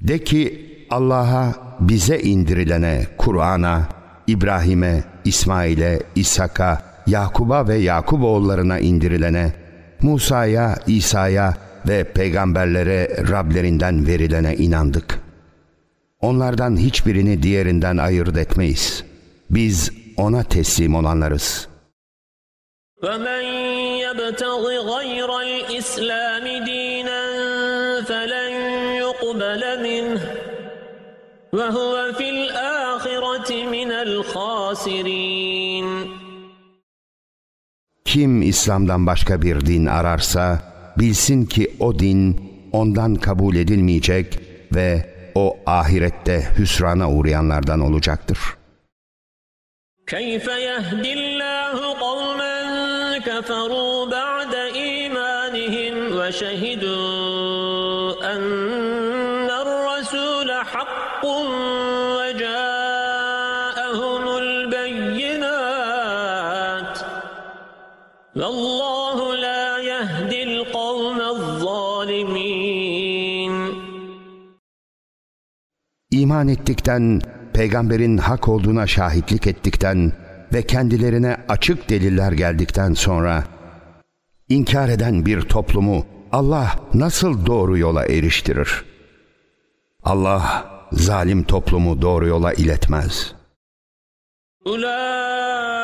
De ki Allah'a bize indirilene, Kur'an'a, İbrahim'e, İsmail'e, İshak'a, Yakub'a ve Yakub oğullarına indirilene, Musa'ya, İsa'ya ve peygamberlere Rablerinden verilene inandık. Onlardan hiçbirini diğerinden ayırt etmeyiz. Biz ona teslim olanlarız. ومن يبتغ غير الإسلام دينا فلن يقبل منه وهو في الآخرة من الخاسرين Kim İslam'dan başka bir din ararsa bilsin ki o din ondan kabul edilmeyecek ve o ahirette hüsrana uğrayanlardan olacaktır. كيف يهدي الله قوما كفروا بعد إيمانهم وشهدوا iman ettikten, peygamberin hak olduğuna şahitlik ettikten ve kendilerine açık deliller geldikten sonra inkar eden bir toplumu Allah nasıl doğru yola eriştirir? Allah zalim toplumu doğru yola iletmez. Ula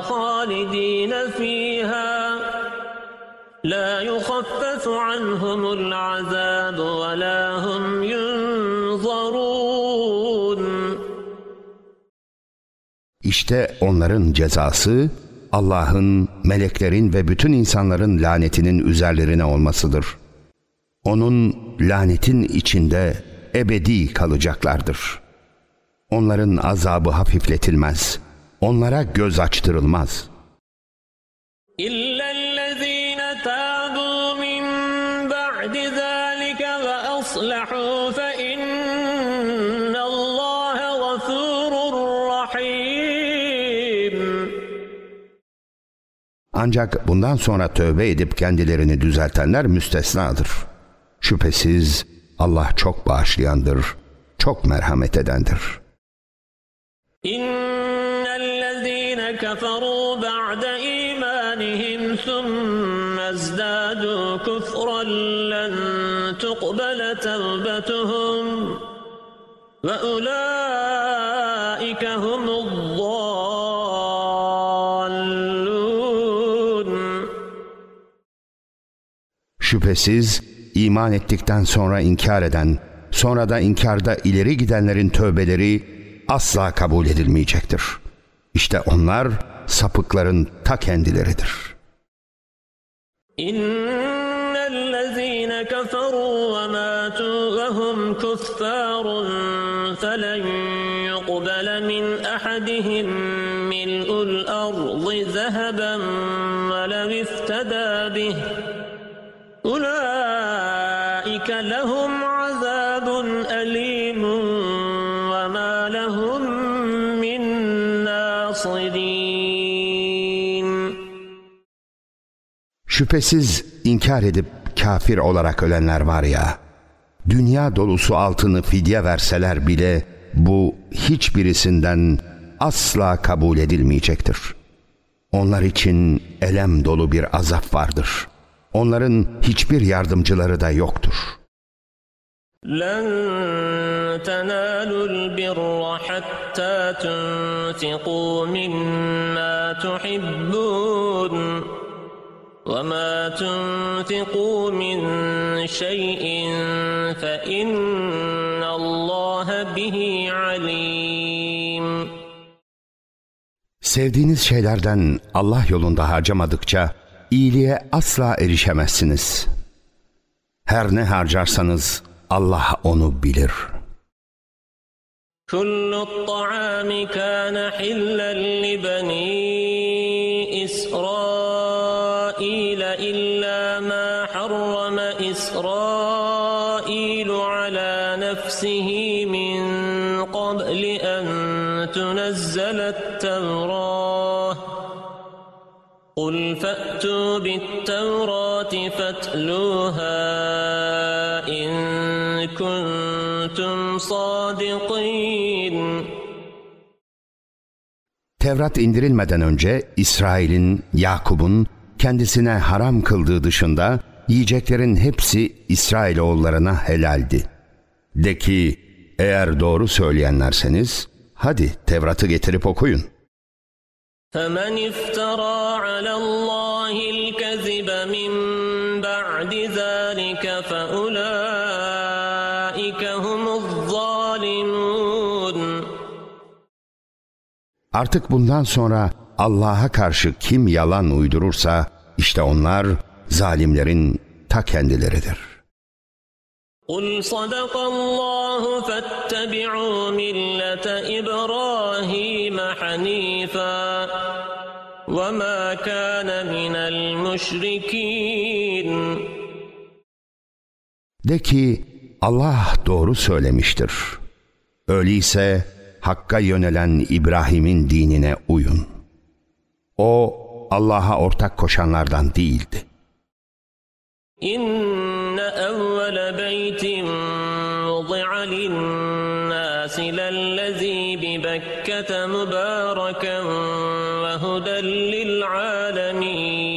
خالدين فيها لا يخفف عنهم العذاب ولا هم ينظرون İşte onların cezası Allah'ın, meleklerin ve bütün insanların lanetinin üzerlerine olmasıdır. Onun lanetin içinde ebedi kalacaklardır. Onların azabı hafifletilmez. Onlara göz açtırılmaz. Ancak bundan sonra tövbe edip kendilerini düzeltenler müstesnadır. Şüphesiz Allah çok bağışlayandır, çok merhamet edendir. كفروا بعد إيمانهم ثم ازدادوا كفرا لن تقبل توبتهم وأولئك هم الضالون Şüphesiz iman ettikten sonra inkar eden, sonra da inkarda ileri gidenlerin tövbeleri asla kabul edilmeyecektir. İşte onlar sapıkların ta kendileridir. İnnellezîne keferû ve mâtû ve hum kuffârun felen yuqbele min ahadihim mil'ul ardı zeheben ve lev iftedâ bih. Ulaike lehum azâbun elîmun Şüphesiz inkar edip kafir olarak ölenler var ya, dünya dolusu altını fidye verseler bile bu hiçbirisinden asla kabul edilmeyecektir. Onlar için elem dolu bir azap vardır. Onların hiçbir yardımcıları da yoktur. لن تنالوا البر حتى تنفقوا مما تحبون وما تنفقوا من شيء فإن الله به عليم Sevdiğiniz şeylerden Allah yolunda harcamadıkça iyiliğe asla erişemezsiniz. Her ne harcarsanız Allah onu bilir. كل الطعام كان حلا لبني نفسه من قبل أن تنزل التوراة قل فأتوا بالتوراة فاتلوها إن كنتم صادقين Tevrat indirilmeden önce İsrail'in, Yakub'un kendisine haram kıldığı dışında yiyeceklerin hepsi İsrailoğullarına helaldi. De ki eğer doğru söyleyenlerseniz hadi Tevrat'ı getirip okuyun. فمن افترى على الله الكذب من بعد ذلك فأولئك هم الظالمون Artık bundan sonra Allah'a karşı kim yalan uydurursa işte onlar zalimlerin ta kendileridir. قل صدق الله فاتبعوا ملة إبراهيم حنيفا وما كان من المشركين De ki Allah doğru söylemiştir. Öyleyse Hakk'a yönelen İbrahim'in dinine uyun. O Allah'a ortak koşanlardan değildi. إن أول بيت وضع للناس للذي ببكة مباركا وهدى للعالمين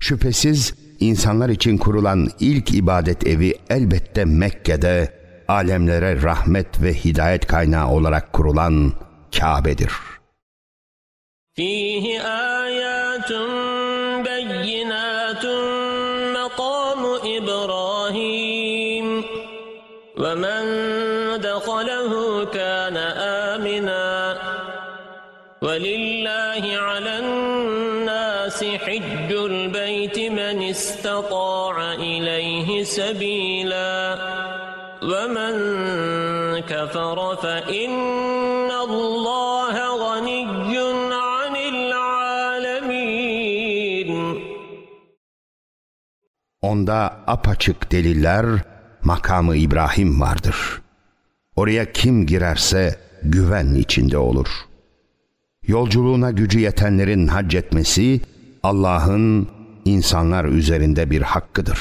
Şüphesiz insanlar için kurulan ilk ibadet evi elbette Mekke'de alemlere rahmet ve hidayet kaynağı olarak kurulan Kabe'dir. فيه آيات ولله على الناس حج البيت من استطاع إليه سبيلا ومن كفر فإن الله غني Onda apaçık deliller, makamı İbrahim vardır. Oraya kim girerse güven içinde olur. Yolculuğuna gücü yetenlerin hac etmesi Allah'ın insanlar üzerinde bir hakkıdır.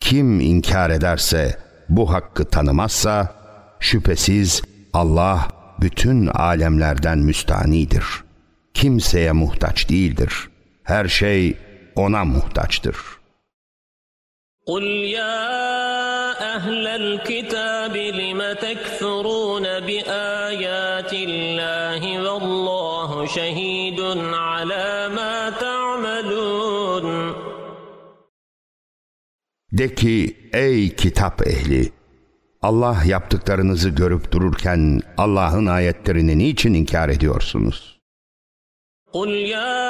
Kim inkar ederse bu hakkı tanımazsa şüphesiz Allah bütün alemlerden müstanidir. Kimseye muhtaç değildir. Her şey ona muhtaçtır. قل يا أهل الكتاب لم تكفرون بآيات الله والله شهيد على ما تعملون De ki ey kitap ehli! Allah yaptıklarınızı görüp dururken Allah'ın ayetlerini niçin inkar ediyorsunuz? قل يا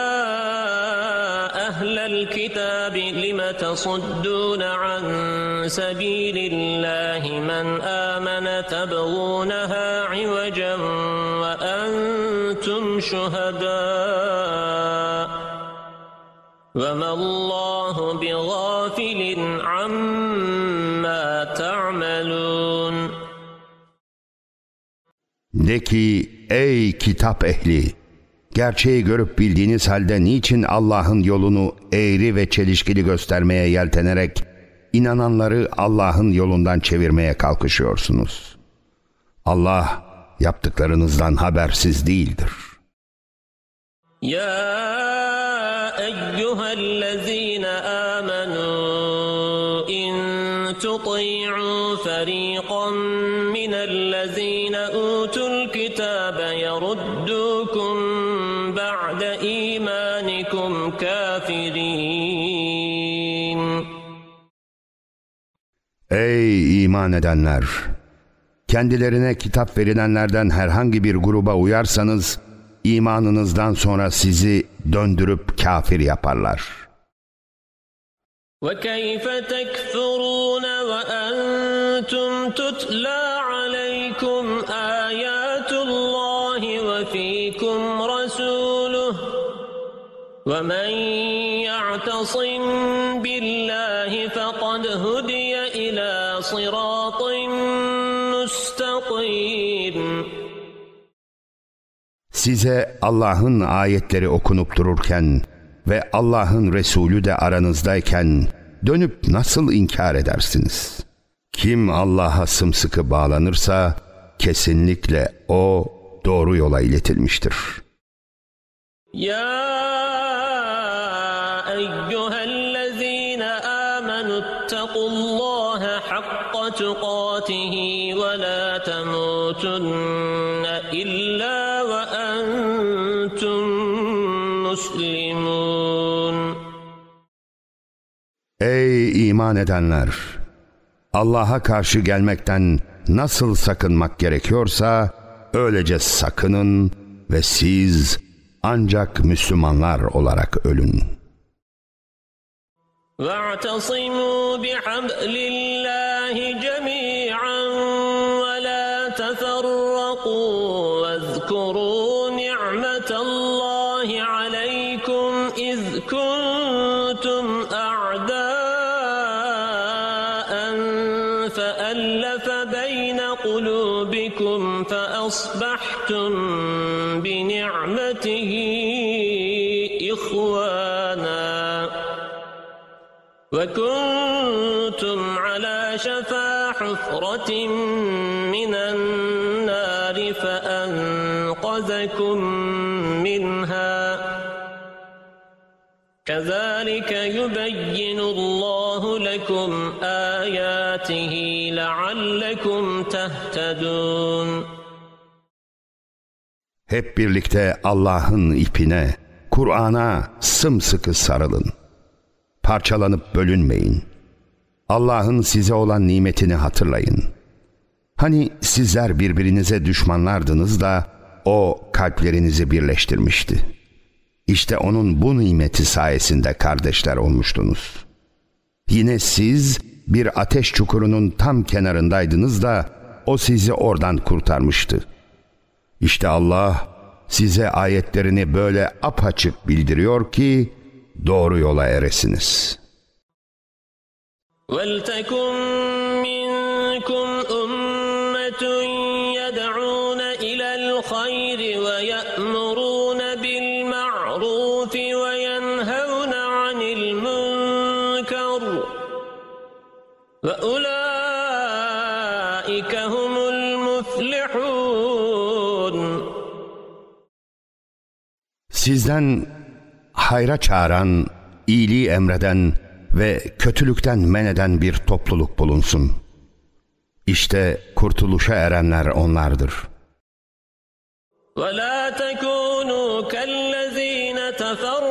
أهل الكتاب لم تصدون عن سبيل الله من آمن تبغونها عوجا وأنتم شهداء وما الله بغافل عما تعملون De ki ey kitap ehli! Gerçeği görüp bildiğiniz halde niçin Allah'ın yolunu eğri ve çelişkili göstermeye yeltenerek inananları Allah'ın yolundan çevirmeye kalkışıyorsunuz. Allah yaptıklarınızdan habersiz değildir. Ya eyyühellezî Ey iman edenler! Kendilerine kitap verilenlerden herhangi bir gruba uyarsanız, imanınızdan sonra sizi döndürüp kafir yaparlar. وكيف تكفرون وأنتم تتلى عليكم آيات الله وفيكم رسوله ومن يعتصم بالله فقد هدي إلى صراط مستقيم Size Allah'ın ayetleri okunup dururken ve Allah'ın Resulü de aranızdayken dönüp nasıl inkar edersiniz? Kim Allah'a sımsıkı bağlanırsa kesinlikle o doğru yola iletilmiştir. يا iman edenler! Allah'a karşı gelmekten nasıl sakınmak gerekiyorsa öylece sakının ve siz ancak Müslümanlar olarak ölün. واعتصموا بحبل الله جميعا وكنتم على شفا حفرة من النار فأنقذكم منها كذلك يبين الله لكم آياته لعلكم تهتدون Hep birlikte Allah'ın ipine, Kur'an'a sımsıkı sarılın. Parçalanıp bölünmeyin. Allah'ın size olan nimetini hatırlayın. Hani sizler birbirinize düşmanlardınız da o kalplerinizi birleştirmişti. İşte onun bu nimeti sayesinde kardeşler olmuştunuz. Yine siz bir ateş çukurunun tam kenarındaydınız da o sizi oradan kurtarmıştı. İşte Allah size ayetlerini böyle apaçık bildiriyor ki doğru yola eresiniz.'' ولتكن منكم أمة يدعون إلى الخير ويأمرون بالمعروف وينهون عن المنكر وأولئك هم المفلحون Sizden hayra çağıran, iyiliği emreden ve kötülükten men eden bir topluluk bulunsun. İşte kurtuluşa erenler onlardır. ولا تكونوا كالذين تفرقوا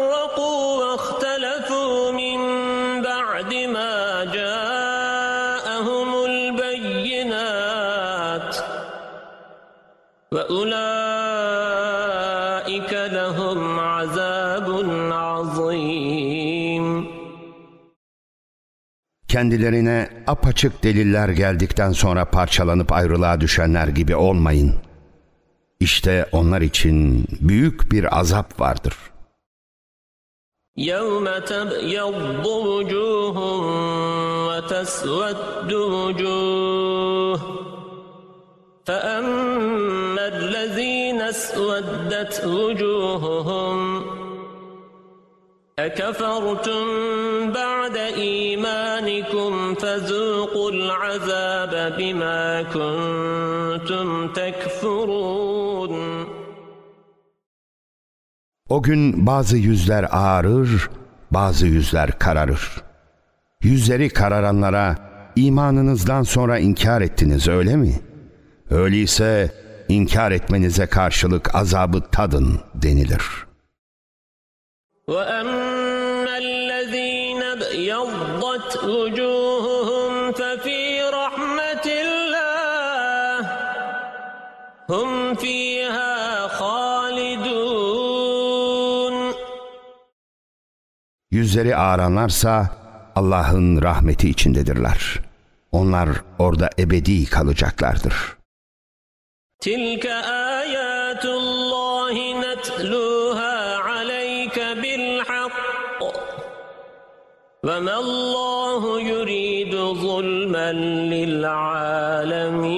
Kendilerine apaçık deliller geldikten sonra parçalanıp ayrılığa düşenler gibi olmayın. İşte onlar için büyük bir azap vardır. يوم تبيض وجوه وتسود وجوه فأما الذين اسودت وجوههم أكفرتم بعد إيمانكم فذوقوا العذاب بما كنتم تكفرون O gün bazı yüzler ağarır, bazı yüzler kararır. Yüzleri kararanlara imanınızdan sonra inkar ettiniz öyle mi? Öyleyse inkar etmenize karşılık azabı tadın denilir. وأما الذين ابيضت وجوههم ففي رحمة الله هم فيها خالدون Yüzleri ağaranlarsa Allah'ın rahmeti içindedirler. Onlar orada ebedi kalacaklardır. تلك آيات وما الله يريد ظلما للعالمين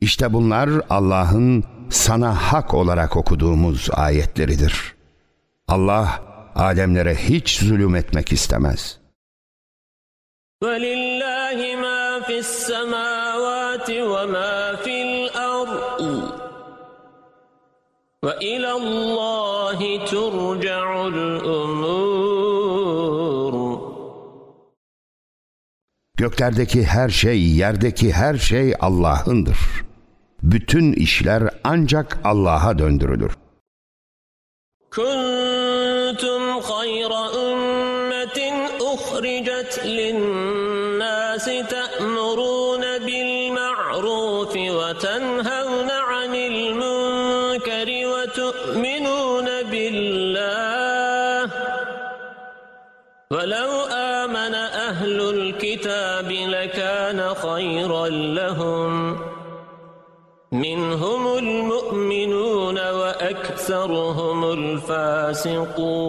İşte bunlar Allah'ın sana hak olarak okuduğumuz ayetleridir. Allah alemlere hiç zulüm etmek istemez. ولله ما في السماوات وما وإلى الله ترجع الأمور Göklerdeki her şey, yerdeki her şey Allah'ındır. Bütün işler ancak Allah'a döndürülür. كنتم خير أمة أخرجت للناس ولو آمن أهل الكتاب لكان خيرا لهم منهم المؤمنون وأكثرهم الفاسقون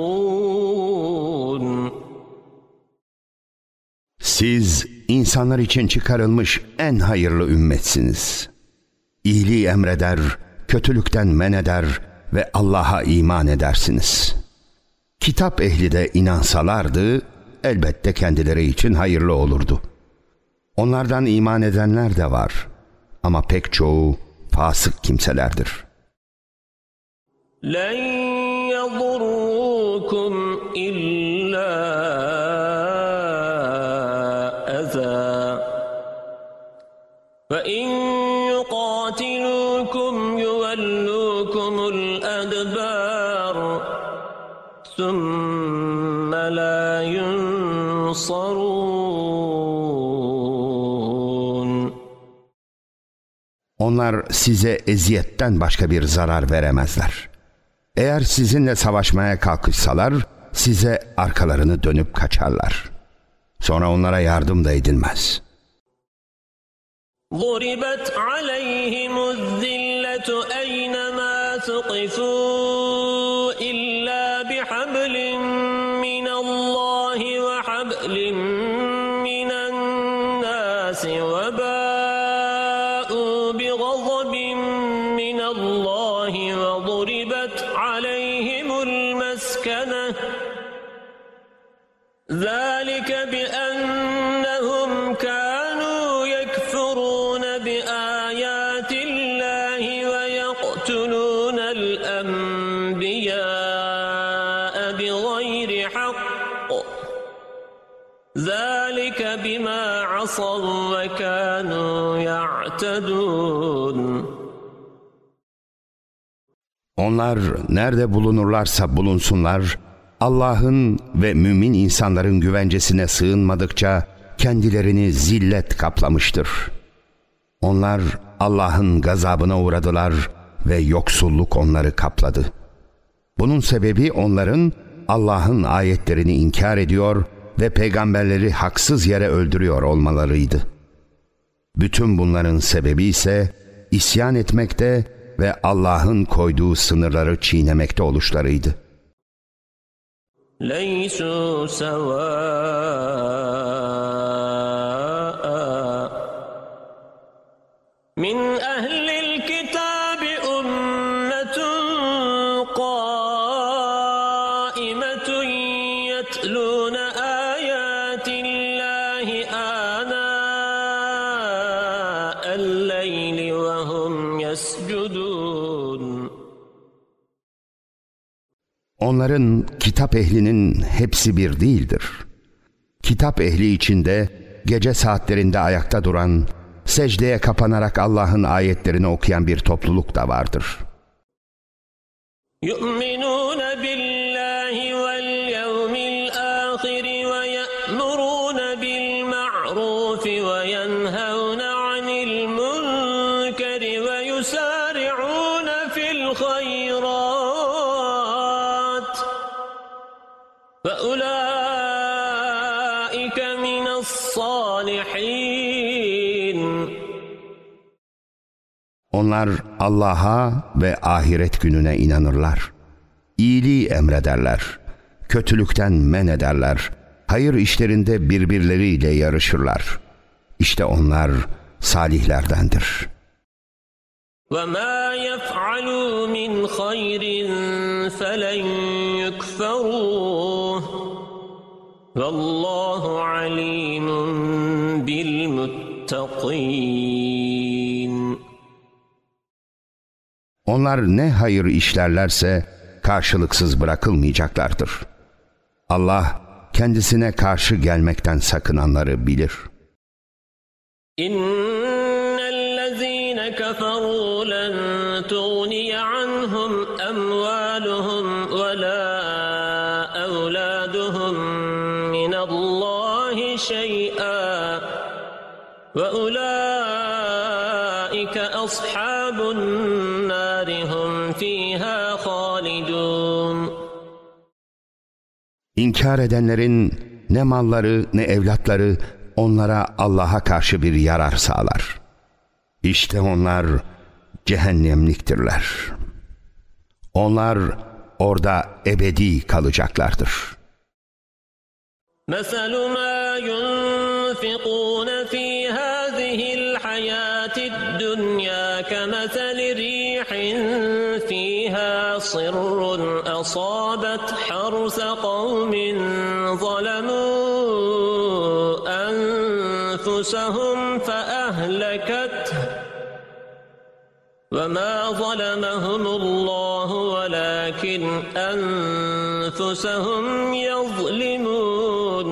Siz insanlar için çıkarılmış en hayırlı ümmetsiniz. İyiliği emreder, kötülükten men eder ve Allah'a iman edersiniz. Kitap ehli de inansalardı elbette kendileri için hayırlı olurdu. Onlardan iman edenler de var ama pek çoğu fasık kimselerdir. لن يضروكم إلا أذى وإن يقاتلوكم ينصرون Onlar size eziyetten başka bir zarar veremezler. Eğer sizinle savaşmaya kalkışsalar size arkalarını dönüp kaçarlar. Sonra onlara yardım da edilmez. ضربت عليهم الذلة أينما ثقفوا عصوا وكانوا يعتدون Onlar nerede bulunurlarsa bulunsunlar, Allah'ın ve mümin insanların güvencesine sığınmadıkça kendilerini zillet kaplamıştır. Onlar Allah'ın gazabına uğradılar ve yoksulluk onları kapladı. Bunun sebebi onların Allah'ın ayetlerini inkar ediyor ve peygamberleri haksız yere öldürüyor olmalarıydı. Bütün bunların sebebi ise isyan etmekte ve Allah'ın koyduğu sınırları çiğnemekte oluşlarıydı. ليسوا سواء من Onların kitap ehlinin hepsi bir değildir. Kitap ehli içinde gece saatlerinde ayakta duran, secdeye kapanarak Allah'ın ayetlerini okuyan bir topluluk da vardır. يؤمنون بالله Onlar Allah'a ve ahiret gününe inanırlar. İyiliği emrederler. Kötülükten men ederler. Hayır işlerinde birbirleriyle yarışırlar. İşte onlar salihlerdendir. وما يفعلوا من خير فلن يكفروه والله عليم بالمتقين onlar ne hayır işlerlerse karşılıksız bırakılmayacaklardır. Allah kendisine karşı gelmekten sakınanları bilir. İnnellezîne keferû len tuğniye anhum emvâluhum ve lâ evlâduhum minallâhi şey'â ve İnkar edenlerin ne malları ne evlatları onlara Allah'a karşı bir yarar sağlar. İşte onlar cehennemliktirler. Onlar orada ebedi kalacaklardır. مثل ما ينفقون في هذه الحياة الدنيا كمثل ريح فيها صر أصابت حرث قوم ظلموا أنفسهم فأهلكته وما ظلمهم الله ولكن أنفسهم يظلمون.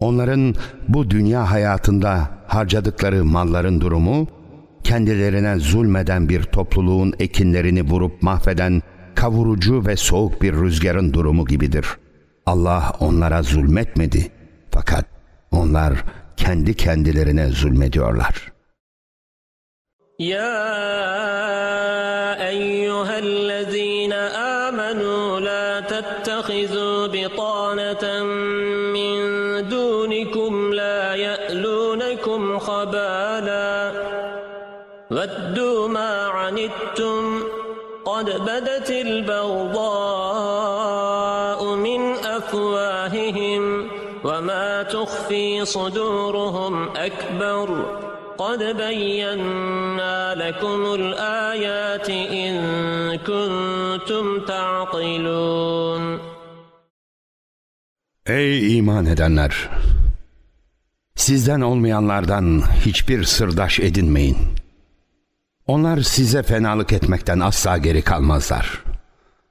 Onların bu dünya hayatında harcadıkları malların durumu, kendilerine zulmeden bir topluluğun ekinlerini vurup mahveden kavurucu ve soğuk bir rüzgarın durumu gibidir. Allah onlara zulmetmedi fakat onlar kendi kendilerine zulmediyorlar. Ya eyyühellezine amenu la tettehizu عنتم قد بدت البغضاء من أفواههم وما تخفي صدورهم أكبر قد بينا لكم الآيات إن كنتم تعقلون Ey iman edenler! Sizden olmayanlardan hiçbir sırdaş edinmeyin. Onlar size fenalık etmekten asla geri kalmazlar.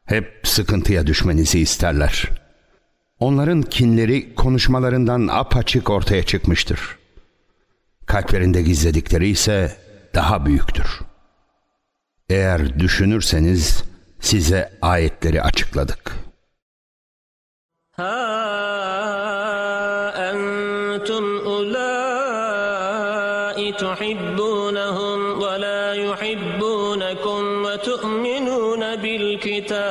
Hep sıkıntıya düşmenizi isterler. Onların kinleri konuşmalarından apaçık ortaya çıkmıştır. Kalplerinde gizledikleri ise daha büyüktür. Eğer düşünürseniz size ayetleri açıkladık. ها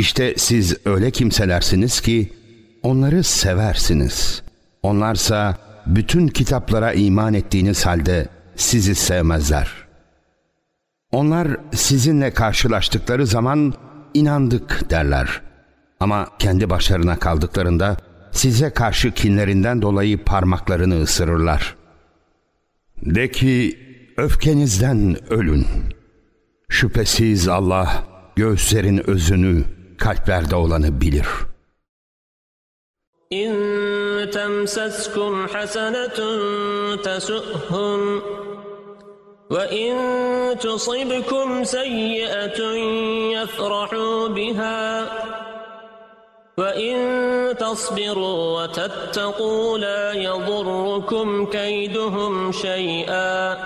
İşte siz öyle kimselersiniz ki onları seversiniz. Onlarsa bütün kitaplara iman ettiğiniz halde sizi sevmezler. Onlar sizinle karşılaştıkları zaman inandık derler. Ama kendi başlarına kaldıklarında size karşı kinlerinden dolayı parmaklarını ısırırlar. De ki öfkenizden ölün. Şüphesiz Allah göğüslerin özünü, kalplerde olanı bilir. إن تمسسكم حسنة تسؤهم وإن تصبكم سيئة يفرحوا بها وإن تصبروا وتتقوا لا يضركم كيدهم شيئا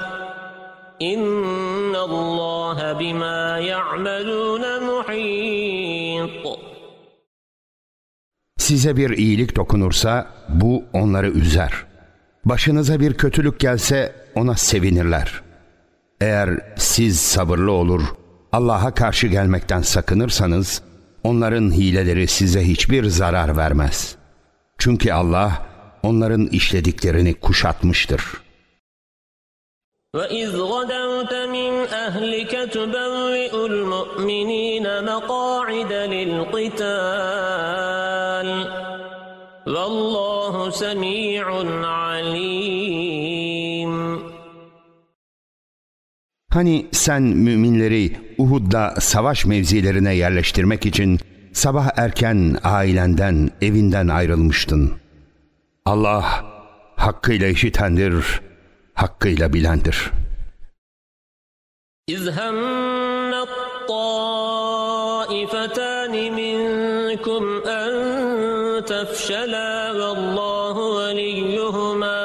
إن الله بما يعملون محيط Size bir iyilik dokunursa bu onları üzer. Başınıza bir kötülük gelse ona sevinirler. Eğer siz sabırlı olur, Allah'a karşı gelmekten sakınırsanız onların hileleri size hiçbir zarar vermez. Çünkü Allah onların işlediklerini kuşatmıştır. وإذ غدوت من أهلك تبوئ المؤمنين مقاعد للقتال والله سميع عليم Hani sen müminleri Uhud'da savaş mevzilerine yerleştirmek için sabah erken ailenden, evinden ayrılmıştın. Allah hakkıyla işitendir, hakkıyla bilendir. إذ هم الطائفتان منكم أن تفشلا والله وليهما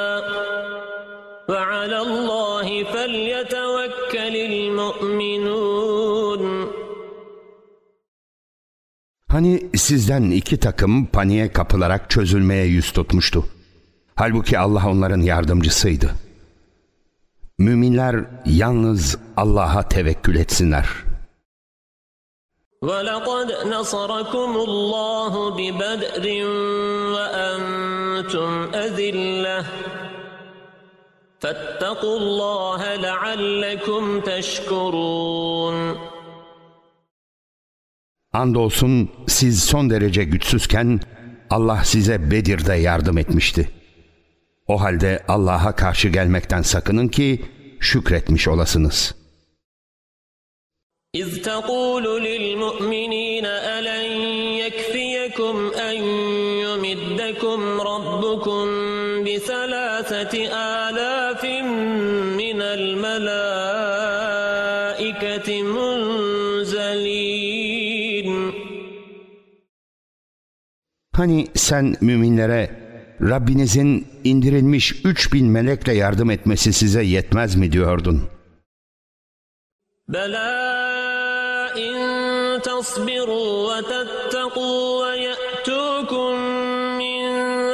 وعلى الله فليتوكل المؤمنون Hani sizden iki takım paniğe kapılarak çözülmeye yüz tutmuştu. Halbuki Allah onların yardımcısıydı. Müminler yalnız Allah'a tevekkül etsinler. ولقد نصركم الله ببدر وأنتم أذلة فاتقوا الله لعلكم تشكرون Andolsun siz son derece güçsüzken Allah size Bedir'de yardım etmişti. O halde Allah'a karşı gelmekten sakının ki şükretmiş olasınız. İz tekulu lil mu'minine elen yekfiyekum en yumiddekum rabbukum bi selâseti âlâfin minel melâiketi munzelîn. Hani sen müminlere Rabbinizin indirilmiş üç bin melekle yardım etmesi size yetmez mi diyordun? Bela in tasbiru ve tettequ ve ye'tukum min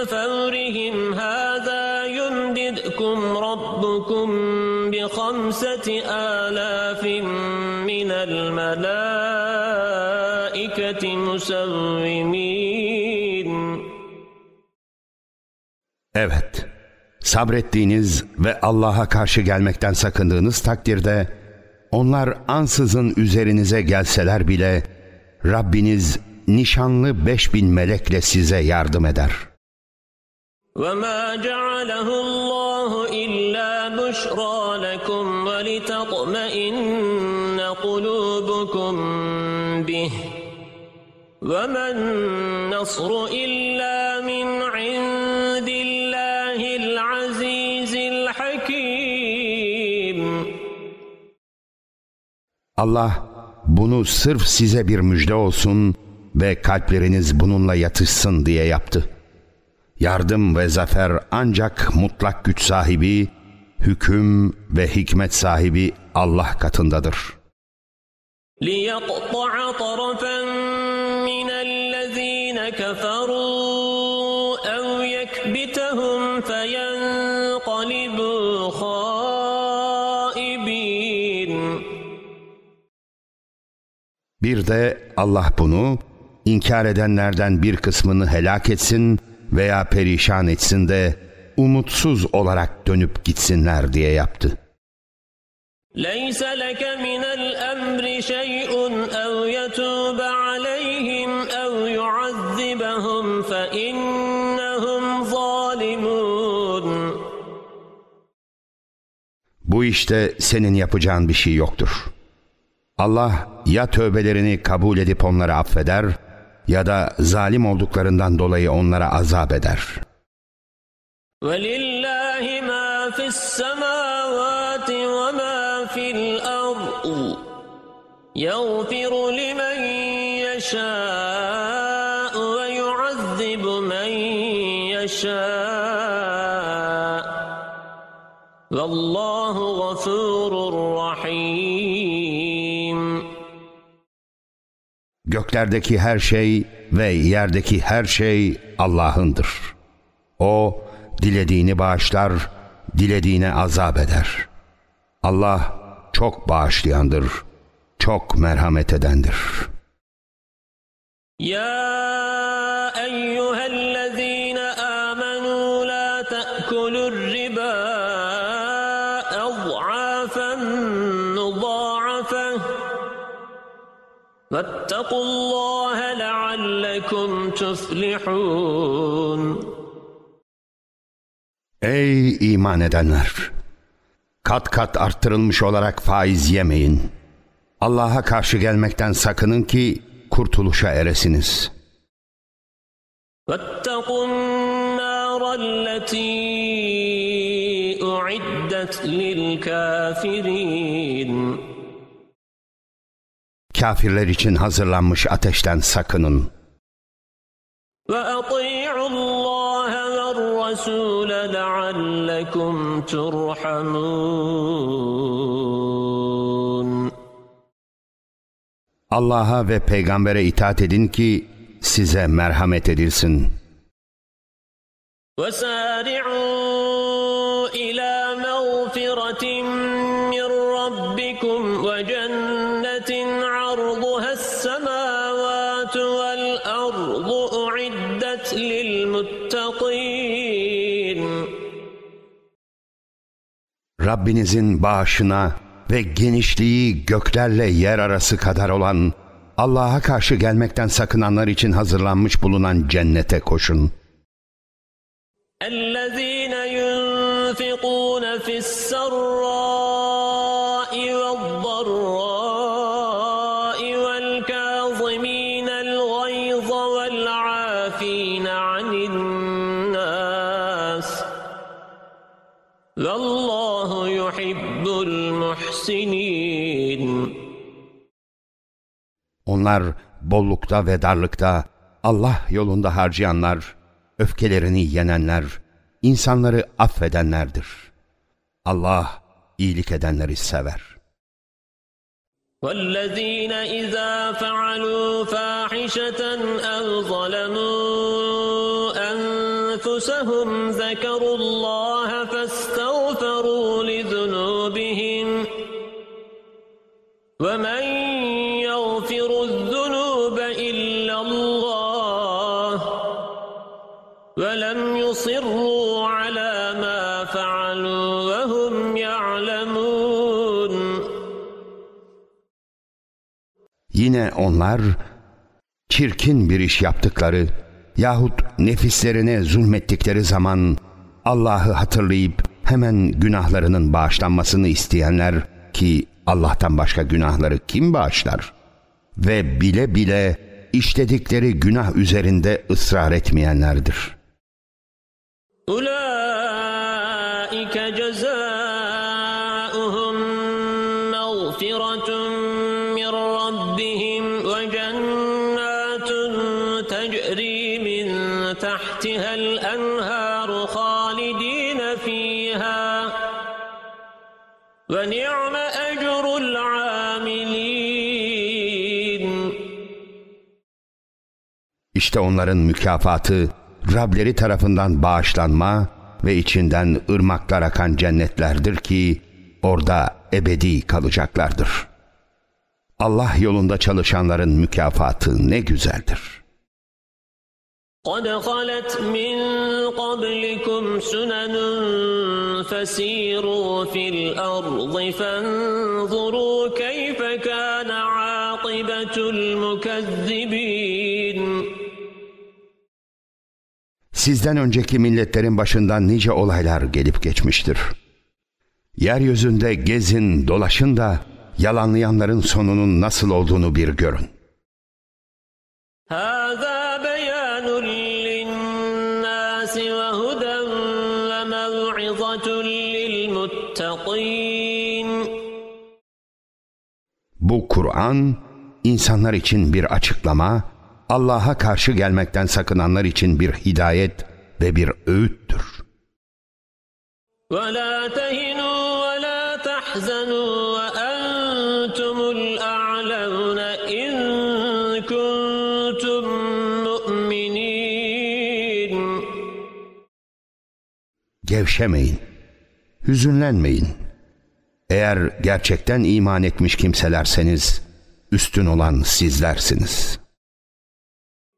fevrihim hâzâ yumdidkum rabbukum bi khamseti âlâfin minel melâ Evet, sabrettiğiniz ve Allah'a karşı gelmekten sakındığınız takdirde, onlar ansızın üzerinize gelseler bile, Rabbiniz nişanlı beş bin melekle size yardım eder. وما جعله الله إلا بشرى لكم ولتطمئن قلوبكم به وما النصر إلا Allah bunu sırf size bir müjde olsun ve kalpleriniz bununla yatışsın diye yaptı. Yardım ve zafer ancak mutlak güç sahibi, hüküm ve hikmet sahibi Allah katındadır. ليقطع طرفا من الذين كفروا Bir de Allah bunu inkar edenlerden bir kısmını helak etsin veya perişan etsin de umutsuz olarak dönüp gitsinler diye yaptı. ليس لك من الأمر شيء أو يتوب عليهم أو يعذبهم فإنهم ظالمون Bu işte senin yapacağın bir şey yoktur. Allah ya tövbelerini kabul edip onları affeder ya da zalim olduklarından dolayı onlara azap eder. ولله ما في السماوات وما في الأرض يغفر لمن يشاء ويعذب من يشاء والله غفور رحيم Göklerdeki her şey ve yerdeki her şey Allah'ındır. O dilediğini bağışlar, dilediğine azap eder. Allah çok bağışlayandır, çok merhamet edendir. يا أيها الذين آمنوا لا تأكلوا الربا أضعافا تفلحون Ey iman edenler! Kat kat arttırılmış olarak faiz yemeyin. Allah'a karşı gelmekten sakının ki kurtuluşa eresiniz. واتقوا النار التي أعدت للكافرين Kafirler için hazırlanmış ateşten sakının. وأطيعوا الله والرسول لعلكم ترحمون Allah'a ve peygambere itaat edin ki size merhamet edilsin. وسارعوا Rabbinizin bağışına ve genişliği göklerle yer arası kadar olan Allah'a karşı gelmekten sakınanlar için hazırlanmış bulunan cennete koşun. الذين Onlar bollukta ve darlıkta Allah yolunda harcayanlar, öfkelerini yenenler, insanları affedenlerdir. Allah iyilik edenleri sever. والذين إذا فعلوا فاحشة أو ظلموا أنفسهم ذكروا الله فاستغفروا ومن يغفر الذنوب إلا الله ولم يصروا على ما فعلوا وهم يعلمون Yine onlar çirkin bir iş yaptıkları yahut nefislerine zulmettikleri zaman Allah'ı hatırlayıp hemen günahlarının bağışlanmasını isteyenler ki Allah'tan başka günahları kim bağışlar? Ve bile bile işledikleri günah üzerinde ısrar etmeyenlerdir. Ula İşte onların mükafatı Rableri tarafından bağışlanma ve içinden ırmaklar akan cennetlerdir ki orada ebedi kalacaklardır. Allah yolunda çalışanların mükafatı ne güzeldir. قَدْ خَلَتْ مِنْ قَبْلِكُمْ سُنَنٌ فَسِيرُوا فِي الْأَرْضِ فَانْظُرُوا كَيْفَ كَانَ عَاقِبَةُ الْمُكَذِّبِينَ Sizden önceki milletlerin başından nice olaylar gelip geçmiştir. Yeryüzünde gezin, dolaşın da yalanlayanların sonunun nasıl olduğunu bir görün. هذا بيان للناس وهدى وموعظة للمتقين Bu Kur'an insanlar için bir açıklama, Allah'a karşı gelmekten sakınanlar için bir hidayet ve bir öğüttür. ولا تهنوا ولا تحزنوا وأنتم الأعلون إن كنتم مؤمنين Gevşemeyin, hüzünlenmeyin. Eğer gerçekten iman etmiş kimselerseniz, üstün olan sizlersiniz.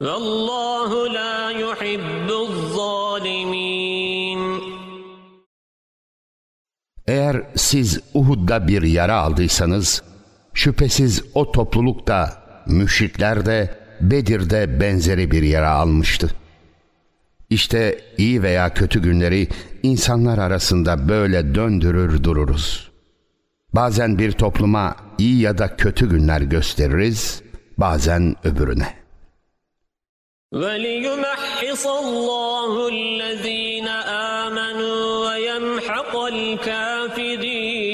Vallahu la yuhibbuz zalimin. Eğer siz Uhud'da bir yara aldıysanız, şüphesiz o topluluk da, müşrikler de, Bedir'de benzeri bir yara almıştı. İşte iyi veya kötü günleri insanlar arasında böyle döndürür dururuz. Bazen bir topluma iyi ya da kötü günler gösteririz, bazen öbürüne.'' وليمحص الله الذين آمنوا ويمحق الكافرين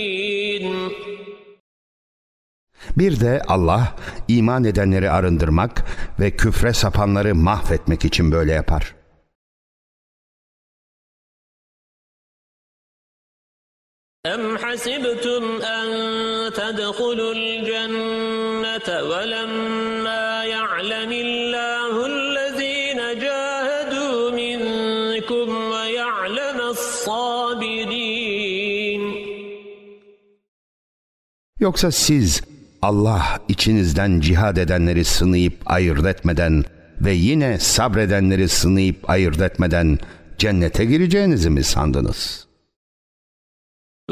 Bir de Allah iman edenleri arındırmak ve küfre sapanları mahvetmek için böyle yapar. أم حسبتم أن تدخلوا Yoksa siz Allah içinizden cihad edenleri sınayıp ayırt etmeden ve yine sabredenleri sınayıp ayırt etmeden cennete gireceğinizi mi sandınız?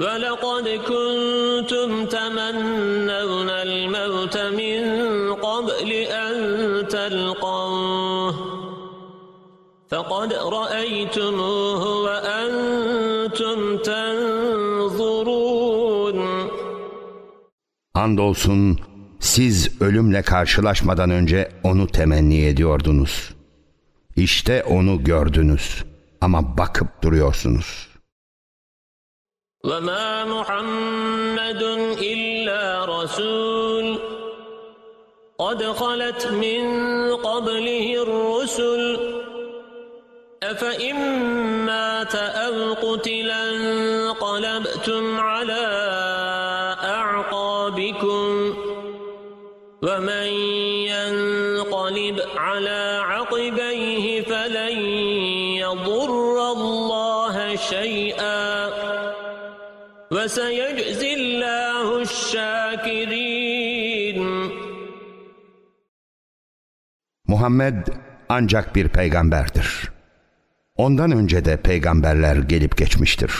ولقد كنتم تمنون الموت من قبل أن تلقوه فقد رأيتموه وأنتم تنظرون Andolsun siz ölümle karşılaşmadan önce onu temenni ediyordunuz. İşte onu gördünüz ama bakıp duruyorsunuz. وما محمد إلا رسول قد خلت من قبله الرسل أفإن مات أو قتلا انقلبتم على ومن ينقلب على عقبيه فلن يضر الله شيئا وسيجزي الله الشاكرين Muhammed ancak bir peygamberdir. Ondan önce de peygamberler gelip geçmiştir.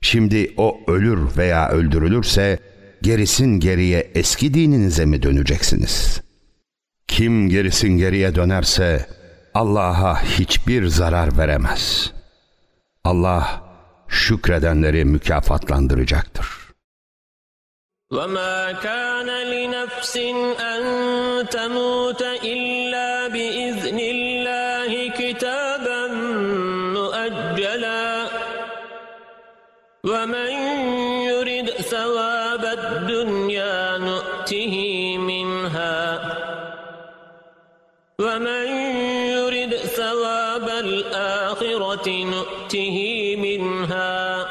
Şimdi o ölür veya öldürülürse gerisin geriye eski dininize mi döneceksiniz? Kim gerisin geriye dönerse Allah'a hiçbir zarar veremez. Allah şükredenleri mükafatlandıracaktır. وما كان لنفس أن تموت إلا بإذن الله كتابا مؤجلا ومن يرد ثواب الدنيا نؤته منها ومن يرد ثواب الآخرة نؤته منها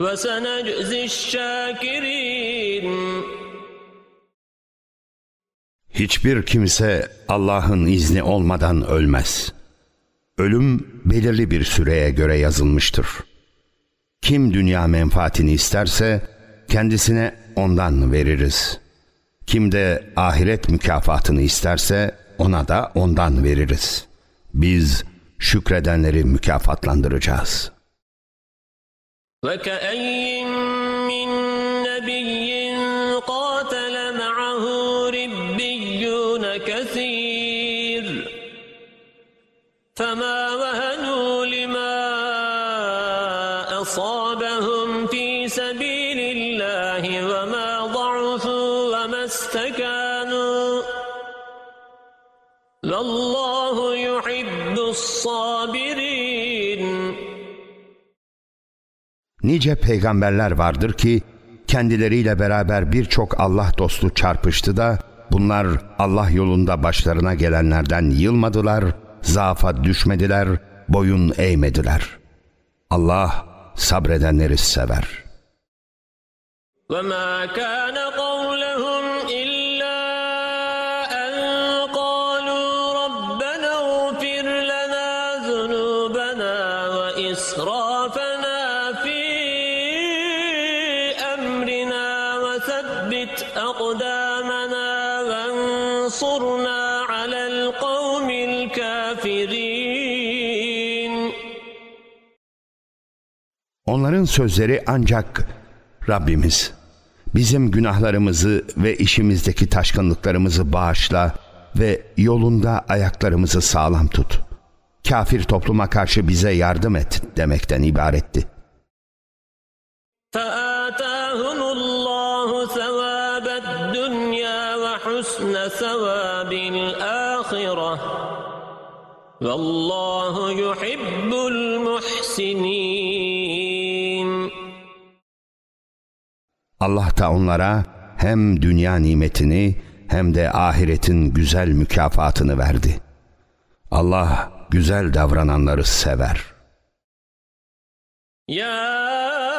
وسنجزي الشاكرين Hiçbir kimse Allah'ın izni olmadan ölmez. Ölüm belirli bir süreye göre yazılmıştır. Kim dünya menfaatini isterse kendisine ondan veririz. Kim de ahiret mükafatını isterse ona da ondan veririz. Biz şükredenleri mükafatlandıracağız. وكأي من نبي قاتل معه ربيون كثير فما Nice peygamberler vardır ki kendileriyle beraber birçok Allah dostu çarpıştı da bunlar Allah yolunda başlarına gelenlerden yılmadılar, zaafa düşmediler, boyun eğmediler. Allah sabredenleri sever. وما كان Onların sözleri ancak Rabbimiz bizim günahlarımızı ve işimizdeki taşkınlıklarımızı bağışla ve yolunda ayaklarımızı sağlam tut. Kafir topluma karşı bize yardım et demekten ibaretti. فآتاهم الله ثواب الدنيا وحسن ثواب الآخرة والله يحب المحسنين Allah da onlara hem dünya nimetini hem de ahiretin güzel mükafatını verdi. Allah güzel davrananları sever. يا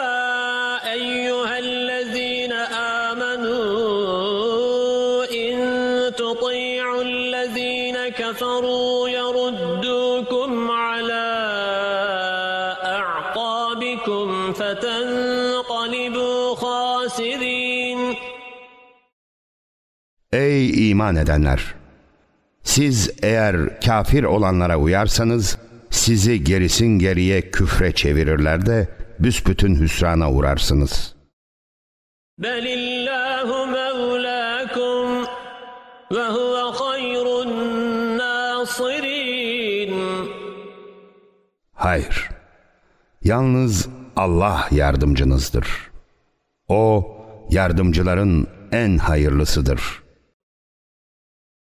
Ey iman edenler! Siz eğer kafir olanlara uyarsanız sizi gerisin geriye küfre çevirirler de büsbütün hüsrana uğrarsınız. Belillahu mevlakum ve huve hayrun nasirin. Hayır, yalnız Allah yardımcınızdır. O, yardımcıların en hayırlısıdır.''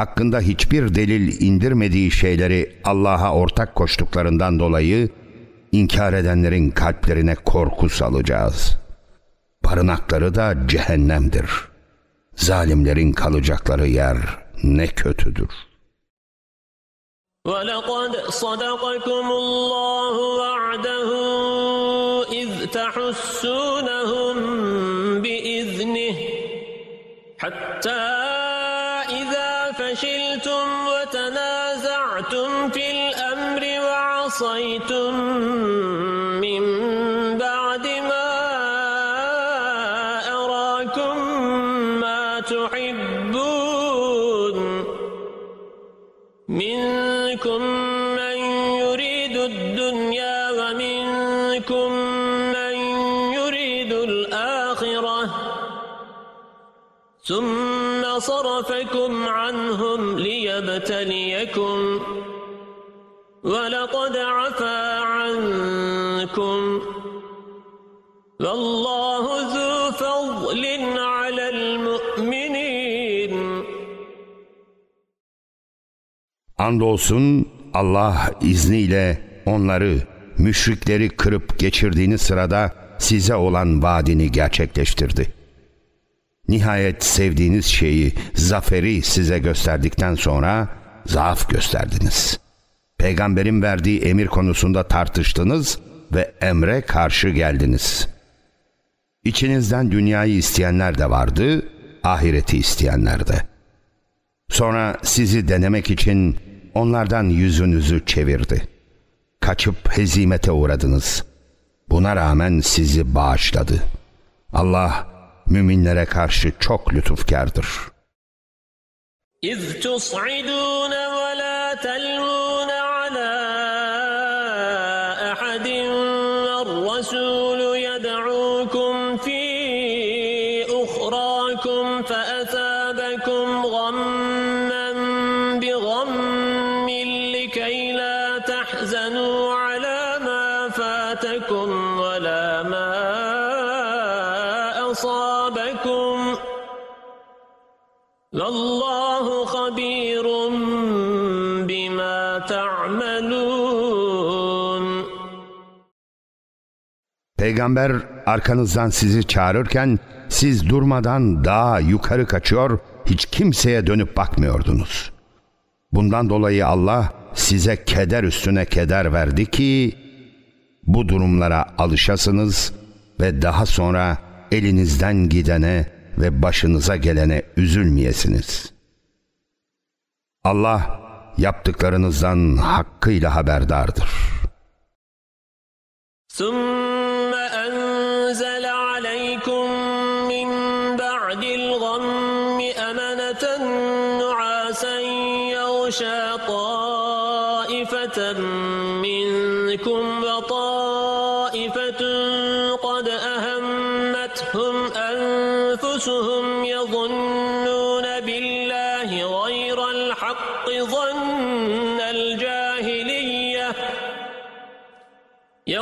Hakkında hiçbir delil indirmediği şeyleri Allah'a ortak koştuklarından dolayı inkar edenlerin kalplerine korku salacağız. Barınakları da cehennemdir. Zalimlerin kalacakları yer ne kötüdür. ولقد صدقكم الله وعده إذ تحسونهم بإذنه حتى ليبتليكم ولقد عفا عنكم والله ذو فضل على المؤمنين Andolsun Allah izniyle onları, müşrikleri kırıp geçirdiğiniz sırada size olan vaadini gerçekleştirdi. Nihayet sevdiğiniz şeyi, zaferi size gösterdikten sonra zaaf gösterdiniz. Peygamberin verdiği emir konusunda tartıştınız ve emre karşı geldiniz. İçinizden dünyayı isteyenler de vardı, ahireti isteyenler de. Sonra sizi denemek için onlardan yüzünüzü çevirdi. Kaçıp hezimete uğradınız. Buna rağmen sizi bağışladı. Allah müminlere karşı çok lütufkardır. إذ تصعدون ولا تلوون Peygamber arkanızdan sizi çağırırken siz durmadan daha yukarı kaçıyor, hiç kimseye dönüp bakmıyordunuz. Bundan dolayı Allah size keder üstüne keder verdi ki bu durumlara alışasınız ve daha sonra elinizden gidene ve başınıza gelene üzülmeyesiniz. Allah yaptıklarınızdan hakkıyla haberdardır. ثم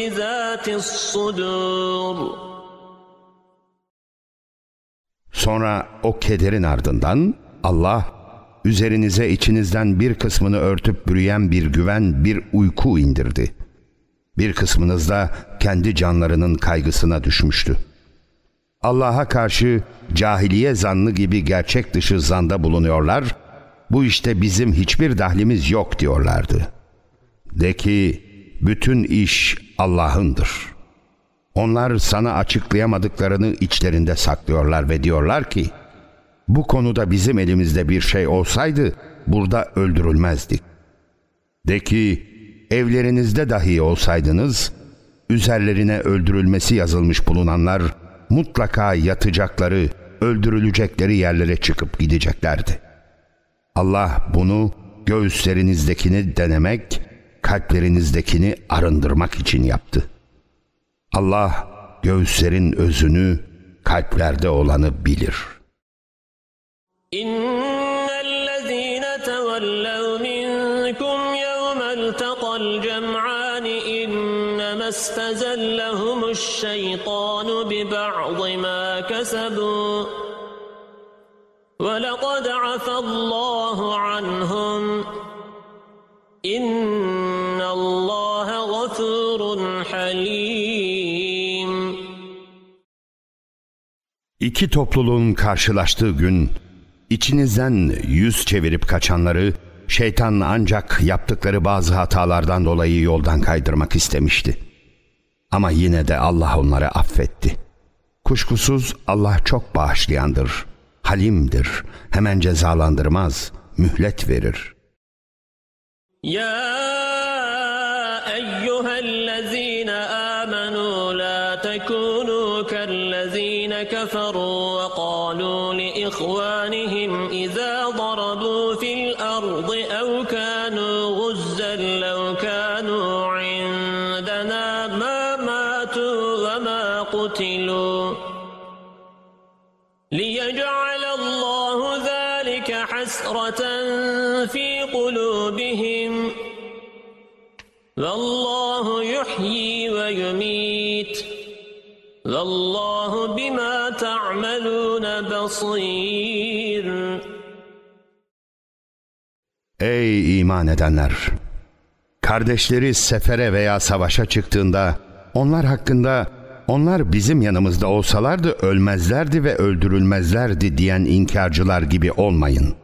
بذات الصدور Sonra o kederin ardından Allah üzerinize içinizden bir kısmını örtüp bürüyen bir güven, bir uyku indirdi. Bir kısmınız da kendi canlarının kaygısına düşmüştü. Allah'a karşı cahiliye zannı gibi gerçek dışı zanda bulunuyorlar. Bu işte bizim hiçbir dahlimiz yok diyorlardı. De ki bütün iş Allah'ındır. Onlar sana açıklayamadıklarını içlerinde saklıyorlar ve diyorlar ki bu konuda bizim elimizde bir şey olsaydı burada öldürülmezdik. De ki evlerinizde dahi olsaydınız üzerlerine öldürülmesi yazılmış bulunanlar mutlaka yatacakları, öldürülecekleri yerlere çıkıp gideceklerdi. Allah bunu göğüslerinizdekini denemek, kalplerinizdekini arındırmak için yaptı. Allah göğüslerin özünü, kalplerde olanı bilir. إن الذين تولوا منكم يوم التقى الجمعان إنما استزلهم الشيطان ببعض ما كسبوا ولقد عفى الله عنهم إن الله غفور حليم İki topluluğun karşılaştığı gün içinizden yüz çevirip kaçanları şeytan ancak yaptıkları bazı hatalardan dolayı yoldan kaydırmak istemişti. Ama yine de Allah onları affetti. Kuşkusuz Allah çok bağışlayandır, halimdir, hemen cezalandırmaz, mühlet verir. يا Vallahu yuhyi ve yumit. Vallahu bima ta'malun basir. Ey iman edenler! Kardeşleri sefere veya savaşa çıktığında onlar hakkında onlar bizim yanımızda olsalardı ölmezlerdi ve öldürülmezlerdi diyen inkarcılar gibi olmayın.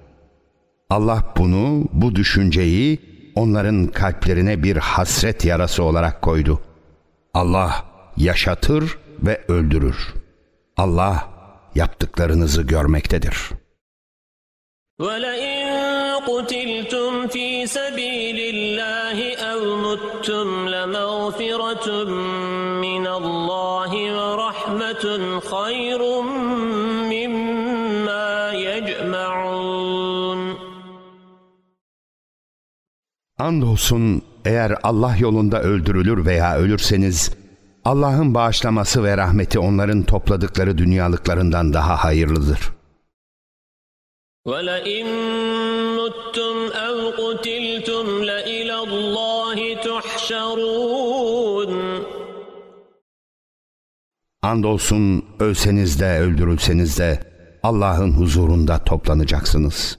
Allah bunu, bu düşünceyi onların kalplerine bir hasret yarası olarak koydu. Allah yaşatır ve öldürür. Allah yaptıklarınızı görmektedir.'' ولئن قتلتم في سبيل الله أو متم لمغفرة من الله ورحمة خير Andolsun eğer Allah yolunda öldürülür veya ölürseniz Allah'ın bağışlaması ve rahmeti onların topladıkları dünyalıklarından daha hayırlıdır. ولئن متم أو قتلتم لإلى الله تحشرون Andolsun ölseniz de öldürülseniz de Allah'ın huzurunda toplanacaksınız.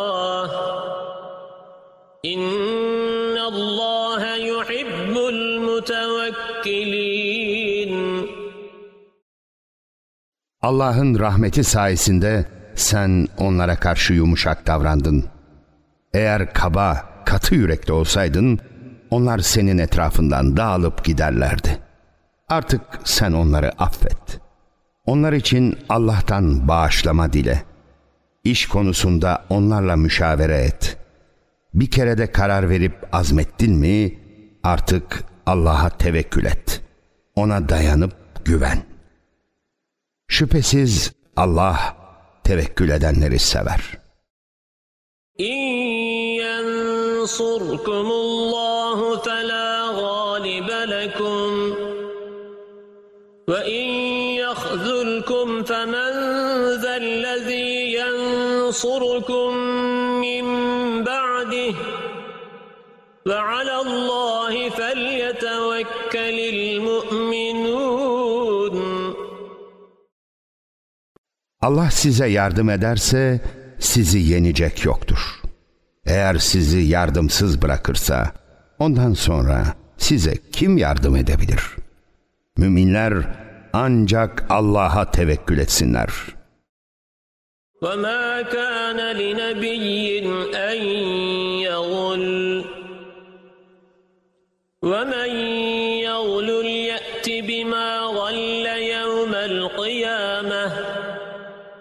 إن الله يحب المتوكلين Allah'ın rahmeti sayesinde sen onlara karşı yumuşak davrandın. Eğer kaba, katı yürekli olsaydın, onlar senin etrafından dağılıp giderlerdi. Artık sen onları affet. Onlar için Allah'tan bağışlama dile. İş konusunda onlarla müşavere et. Bir kere de karar verip azmettin mi artık Allah'a tevekkül et. Ona dayanıp güven. Şüphesiz Allah tevekkül edenleri sever. İnyansurkumullahu felâ gâlibe lekum ve in yahzulkum femen zellezî yansurukum min وعلى الله فليتوكل المؤمنون Allah size yardım ederse sizi yenecek yoktur. Eğer sizi yardımsız bırakırsa ondan sonra size kim yardım edebilir? Müminler ancak Allah'a tevekkül etsinler. وما كان لنبي أن يغل ومن يغل يأت بما غل يوم القيامة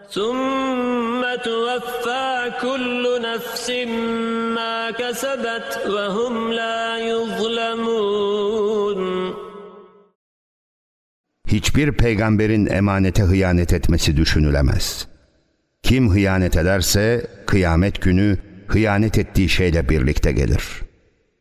ثم توفى كل نفس ما كسبت وهم لا يظلمون Hiçbir peygamberin emanete hıyanet etmesi düşünülemez. Kim hıyanet ederse kıyamet günü hıyanet ettiği şeyle birlikte gelir.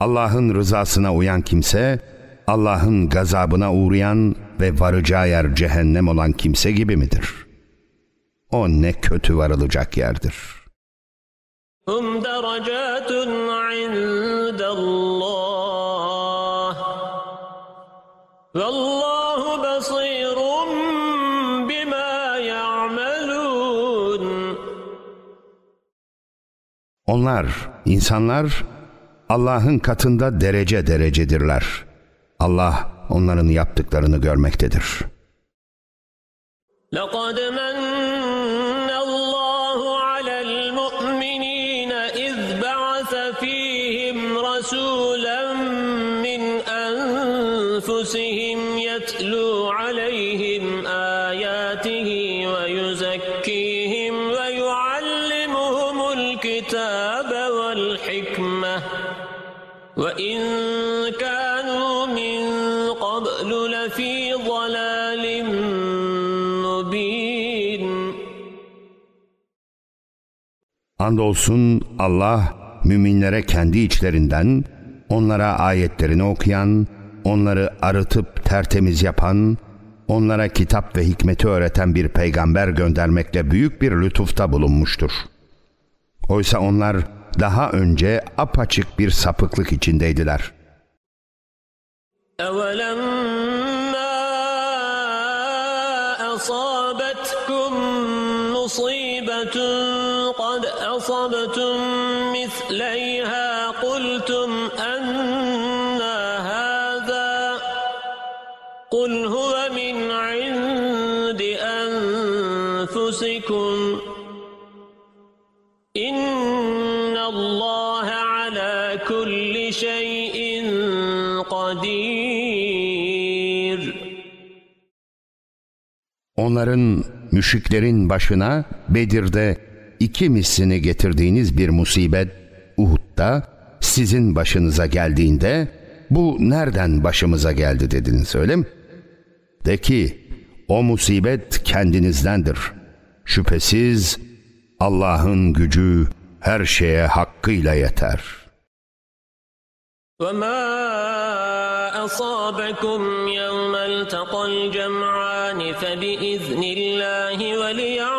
Allah'ın rızasına uyan kimse, Allah'ın gazabına uğrayan ve varacağı yer cehennem olan kimse gibi midir? O ne kötü varılacak yerdir. Hum derecatun Onlar, insanlar Allah'ın katında derece derecedirler. Allah onların yaptıklarını görmektedir. لقد من Andolsun Allah müminlere kendi içlerinden onlara ayetlerini okuyan, onları arıtıp tertemiz yapan, onlara kitap ve hikmeti öğreten bir peygamber göndermekle büyük bir lütufta bulunmuştur. Oysa onlar daha önce apaçık bir sapıklık içindeydiler. أولما أصابتكم مصيبة قد أصبتم مثليها قلتم أن هذا قل هو من عند أنفسكم إن الله على كل شيء قدير Onların, müşriklerin başına Bedir'de iki mislini getirdiğiniz bir musibet Uhud'da sizin başınıza geldiğinde bu nereden başımıza geldi dediniz öyle mi? De ki o musibet kendinizdendir. Şüphesiz Allah'ın gücü her şeye hakkıyla yeter. وما أصابكم يوم التقى الجمعان فبإذن الله وليعلم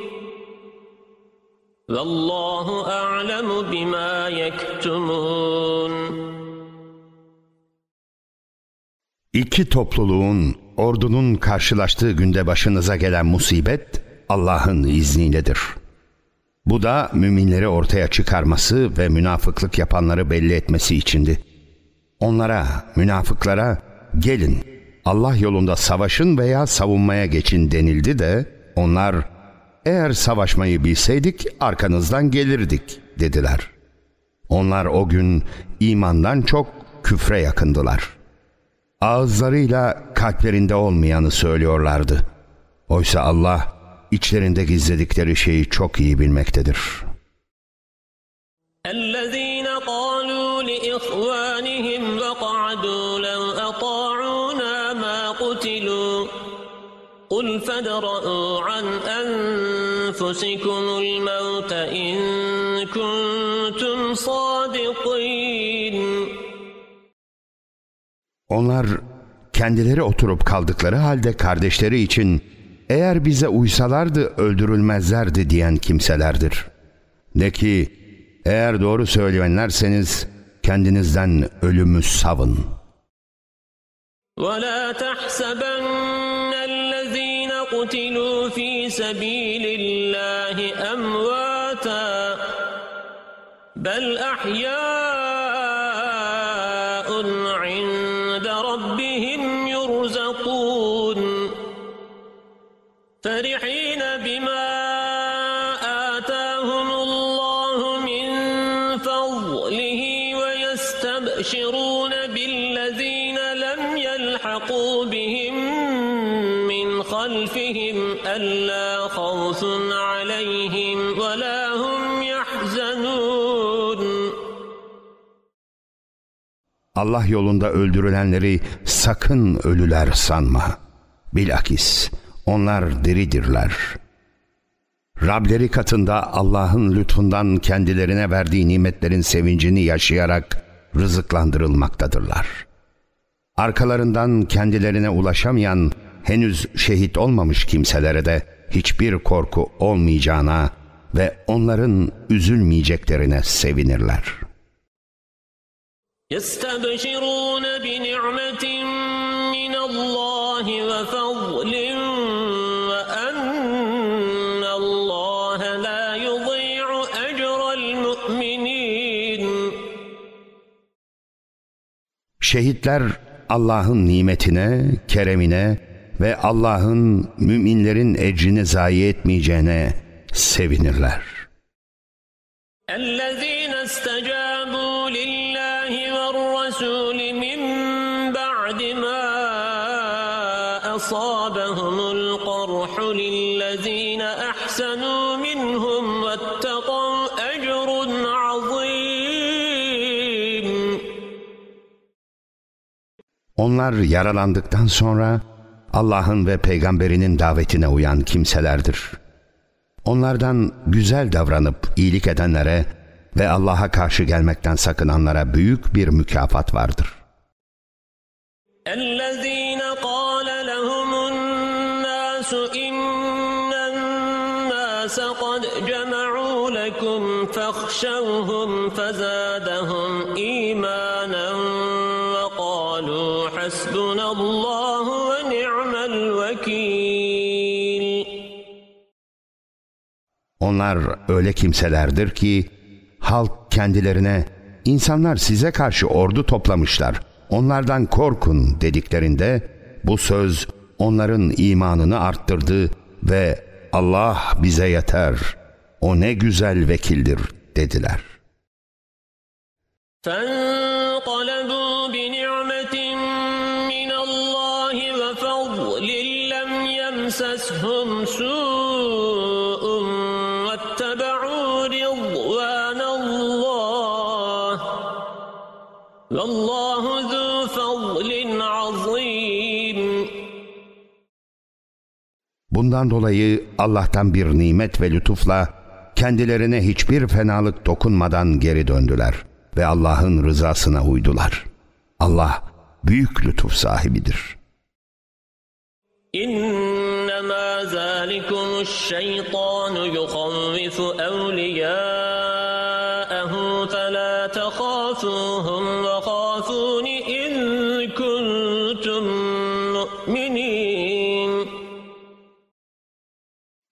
Vallahu a'lemu bima yektumun. İki topluluğun, ordunun karşılaştığı günde başınıza gelen musibet Allah'ın izniyledir. Bu da müminleri ortaya çıkarması ve münafıklık yapanları belli etmesi içindi. Onlara, münafıklara gelin Allah yolunda savaşın veya savunmaya geçin denildi de onlar eğer savaşmayı bilseydik arkanızdan gelirdik dediler. Onlar o gün imandan çok küfre yakındılar. Ağızlarıyla kalplerinde olmayanı söylüyorlardı. Oysa Allah içlerinde gizledikleri şeyi çok iyi bilmektedir. الذين قالوا لإخوانهم وقعدوا لو أطاعونا ما قتلوا قل فادرءوا عن أنفسكم الموت إن كنتم صادقين Onlar kendileri oturup kaldıkları halde kardeşleri için eğer bize uysalardı öldürülmezlerdi diyen kimselerdir. De ki eğer doğru söyleyenlerseniz kendinizden ölümü savın. ولا تحسبن الذين قتلوا في سبيل الله أمواتا بل أحياء Allah yolunda öldürülenleri sakın ölüler sanma. Bilakis onlar diridirler. Rableri katında Allah'ın lütfundan kendilerine verdiği nimetlerin sevincini yaşayarak rızıklandırılmaktadırlar. Arkalarından kendilerine ulaşamayan, henüz şehit olmamış kimselere de hiçbir korku olmayacağına ve onların üzülmeyeceklerine sevinirler.'' يستبشرون بنعمة من الله وفضل وأن الله لا يضيع أجر المؤمنين Şehitler Allah'ın nimetine, keremine ve Allah'ın müminlerin ecrini zayi etmeyeceğine sevinirler. الذين استجابوا Onlar yaralandıktan sonra Allah'ın ve peygamberinin davetine uyan kimselerdir. Onlardan güzel davranıp iyilik edenlere ve Allah'a karşı gelmekten sakınanlara büyük bir mükafat vardır. الذين قال لهم الناس إن الناس قد جمعوا لكم فاخشوهم فزادهم إيمانا وقالوا حسبنا الله ونعم الوكيل Onlar öyle kimselerdir ki halk kendilerine insanlar size karşı ordu toplamışlar. Onlardan korkun dediklerinde bu söz onların imanını arttırdı ve Allah bize yeter. O ne güzel vekildir dediler. فانقلبوا Bundan dolayı Allah'tan bir nimet ve lütufla kendilerine hiçbir fenalık dokunmadan geri döndüler ve Allah'ın rızasına uydular. Allah büyük lütuf sahibidir. İnnemâ zâlikumuş şeytanu yuhavvifu evliyâ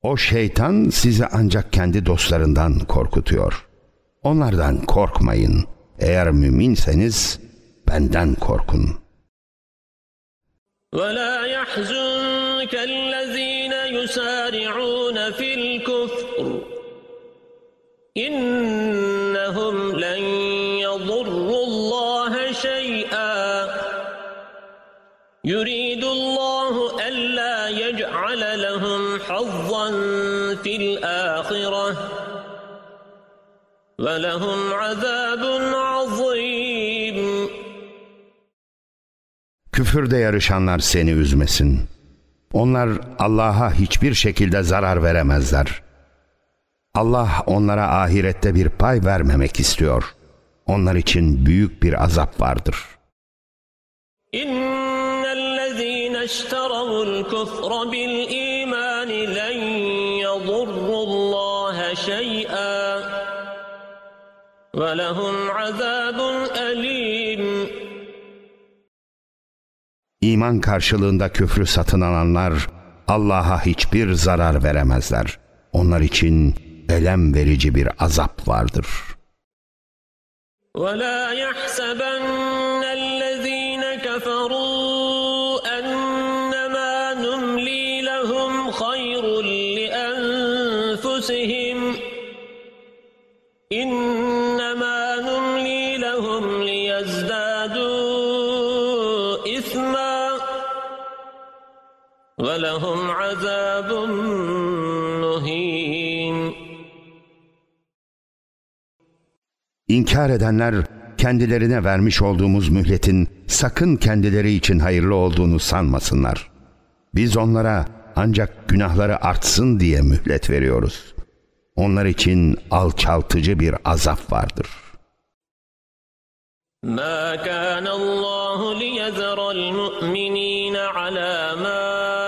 O şeytan sizi ancak kendi dostlarından korkutuyor. Onlardan korkmayın. Eğer müminseniz benden korkun. ولا يحزنك الذين يسارعون في الكفر إنهم لن يضروا الله شيئا يريد حظا في الآخرة ولهم عذاب عظيم Küfürde yarışanlar seni üzmesin. Onlar Allah'a hiçbir şekilde zarar veremezler. Allah onlara ahirette bir pay vermemek istiyor. Onlar için büyük bir azap vardır. إن الذين اشتروا الكفر بالإيمان لن يضروا الله شيئا ولهم عذاب أليم İman karşılığında küfrü satın alanlar Allah'a hiçbir zarar veremezler. Onlar için elem verici bir azap vardır. ولا يحسبن ولهم عذاب مهين İnkar edenler kendilerine vermiş olduğumuz mühletin sakın kendileri için hayırlı olduğunu sanmasınlar. Biz onlara ancak günahları artsın diye mühlet veriyoruz. Onlar için alçaltıcı bir azap vardır. ما كان الله ليذر المؤمنين على ما أنتم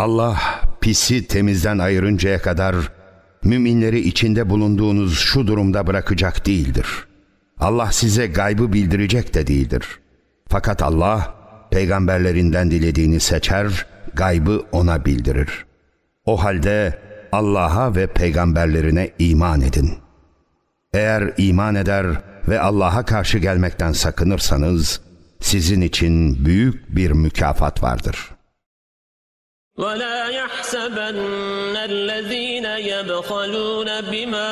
Allah pisi temizden ayırıncaya kadar müminleri içinde bulunduğunuz şu durumda bırakacak değildir. Allah size gaybı bildirecek de değildir. Fakat Allah peygamberlerinden dilediğini seçer, gaybı ona bildirir. O halde Allah'a ve peygamberlerine iman edin. Eğer iman eder ve Allah'a karşı gelmekten sakınırsanız sizin için büyük bir mükafat vardır.'' ولا يحسبن الذين يبخلون بما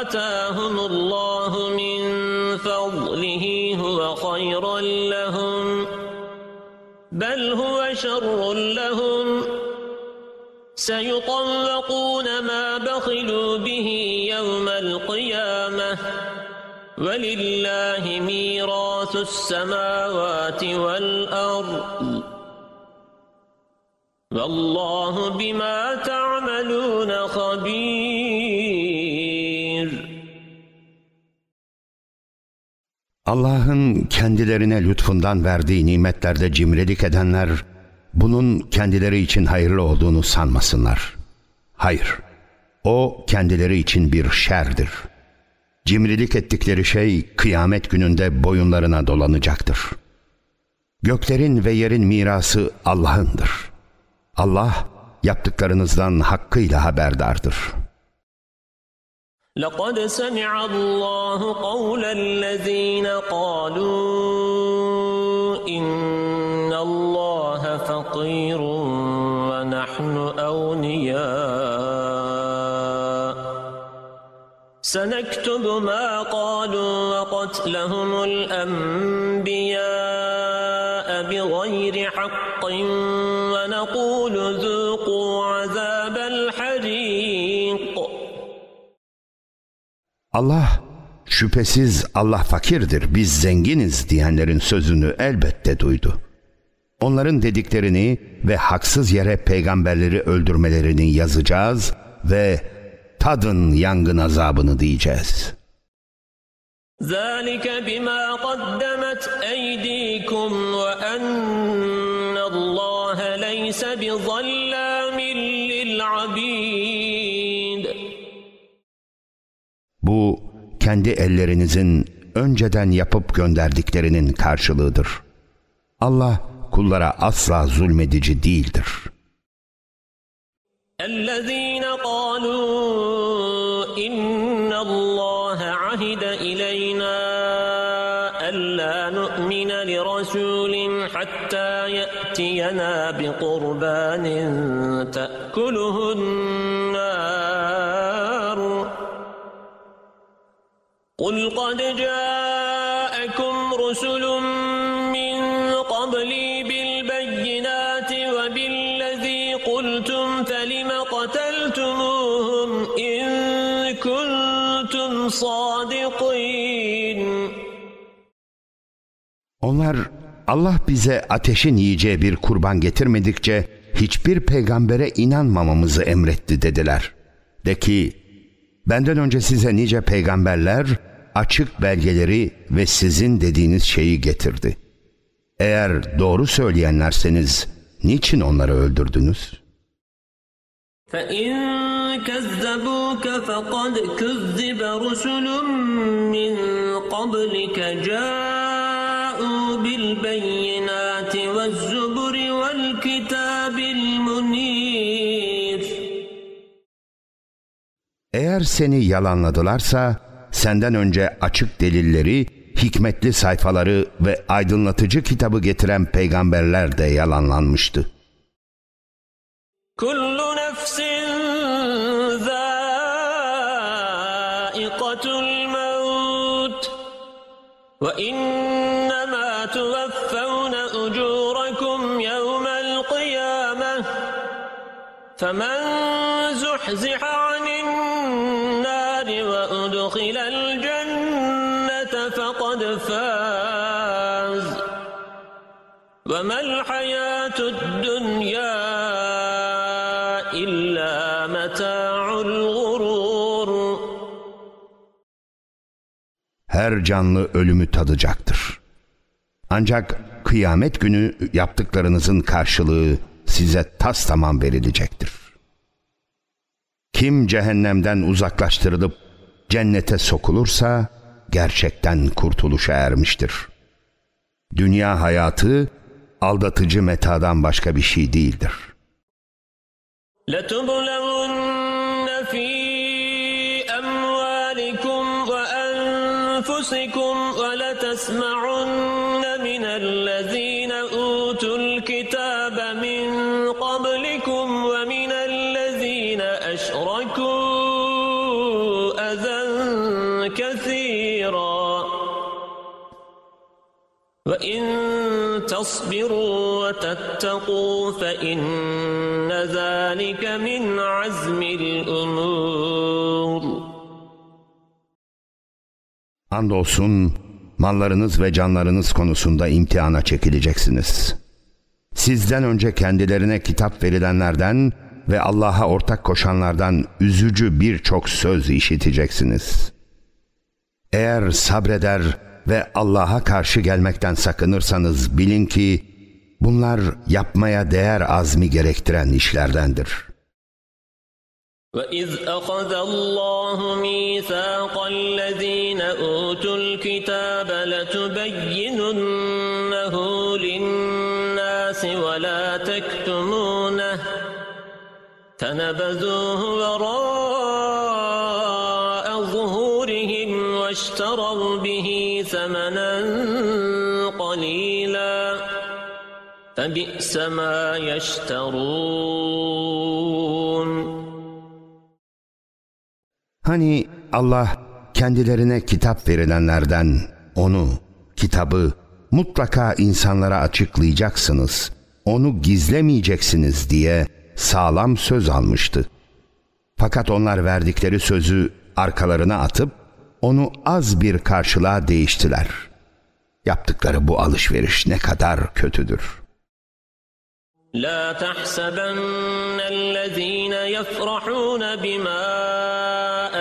آتاهم الله من فضله هو خيرا لهم بل هو شر لهم سيطوقون ما بخلوا به يوم القيامة ولله ميراث السماوات والأرض Vallahu bima ta'malun habir. Allah'ın kendilerine lütfundan verdiği nimetlerde cimrilik edenler bunun kendileri için hayırlı olduğunu sanmasınlar. Hayır. O kendileri için bir şerdir. Cimrilik ettikleri şey kıyamet gününde boyunlarına dolanacaktır. Göklerin ve yerin mirası Allah'ındır.'' Allah yaptıklarınızdan hakkıyla haberdardır.'' لقد سمع الله قول الذين قالوا إن الله فقير ونحن أغنياء سنكتب ما قالوا وقتلهم الأنبياء بغير حق ونقول Allah şüphesiz Allah fakirdir biz zenginiz diyenlerin sözünü elbette duydu. Onların dediklerini ve haksız yere peygamberleri öldürmelerini yazacağız ve tadın yangın azabını diyeceğiz. ذلك بما قدمت أيديكم وأن الله ليس بظلام للعبيد Bu kendi ellerinizin önceden yapıp gönderdiklerinin karşılığıdır. Allah kullara asla zulmedici değildir. الذين قالوا إن الله عهد إلينا ألا نؤمن لرسول حتى يأتينا بقربان تأكله قل قد جاءكم رسل من قبلي بالبينات وبالذي قلتم فلم قتلتموهم إن كنتم صادقين Onlar Allah bize ateşin yiyeceği bir kurban getirmedikçe hiçbir peygambere inanmamamızı emretti dediler. De ki, benden önce size nice peygamberler açık belgeleri ve sizin dediğiniz şeyi getirdi. Eğer doğru söyleyenlerseniz niçin onları öldürdünüz? فإن كذبوك فقد كذب رسل من قبلك جاءوا بالبينات والزبر والكتاب المنير Eğer seni yalanladılarsa senden önce açık delilleri, hikmetli sayfaları ve aydınlatıcı kitabı getiren peygamberler de yalanlanmıştı. Kullu nefsin zâikatul mevt ve innemâ tuveffevne ucûrakum yevmel kıyâmeh femen zuhziha وما الحياة الدنيا إلا متاع الغرور Her canlı ölümü tadacaktır. Ancak kıyamet günü yaptıklarınızın karşılığı size tas tamam verilecektir. Kim cehennemden uzaklaştırılıp cennete sokulursa gerçekten kurtuluşa ermiştir. Dünya hayatı aldatıcı metadan başka bir şey değildir. لتبلغن في أموالكم وأنفسكم ولتسمعن من الذين أوتوا الكتاب من قبلكم ومن الذين أشركوا أذى كثيرا وإن تصبروا وتتقوا فإن ذلك من عزم الأمور Andolsun mallarınız ve canlarınız konusunda imtihana çekileceksiniz. Sizden önce kendilerine kitap verilenlerden ve Allah'a ortak koşanlardan üzücü birçok söz işiteceksiniz. Eğer sabreder ve Allah'a karşı gelmekten sakınırsanız bilin ki bunlar yapmaya değer azmi gerektiren işlerdendir.'' وإذ أخذ الله ميثاق الذين أوتوا الكتاب لتبيننه للناس ولا تكتمونه فنبذوه وراء واشتروا به ثمنا قليلا فبئس ما يشترون Hani Allah kendilerine kitap verilenlerden onu, kitabı mutlaka insanlara açıklayacaksınız, onu gizlemeyeceksiniz diye sağlam söz almıştı. Fakat onlar verdikleri sözü arkalarına atıp onu az bir karşılığa değiştiler. Yaptıkları bu alışveriş ne kadar kötüdür. La tahsabanna allazina yafrahun bima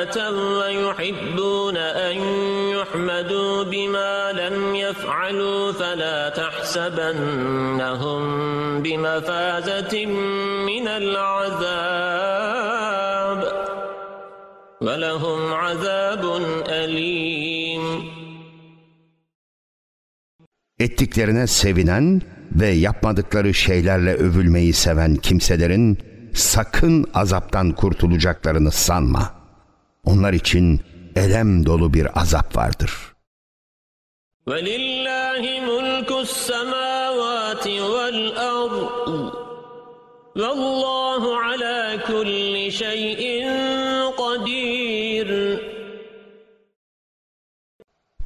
atan ve yuhibbun en yuhmadu bima lem yef'alu fela tahsabannahum bimefâzetin minel azâb ولهم عذاب أليم Ettiklerine sevinen ve yapmadıkları şeylerle övülmeyi seven kimselerin sakın azaptan kurtulacaklarını sanma. Onlar için elem dolu bir azap vardır. وَلِلَّهِ مُلْكُ السَّمَاوَاتِ وَالْأَرْضِ وَاللّٰهُ عَلَى كُلِّ شَيْءٍ kadir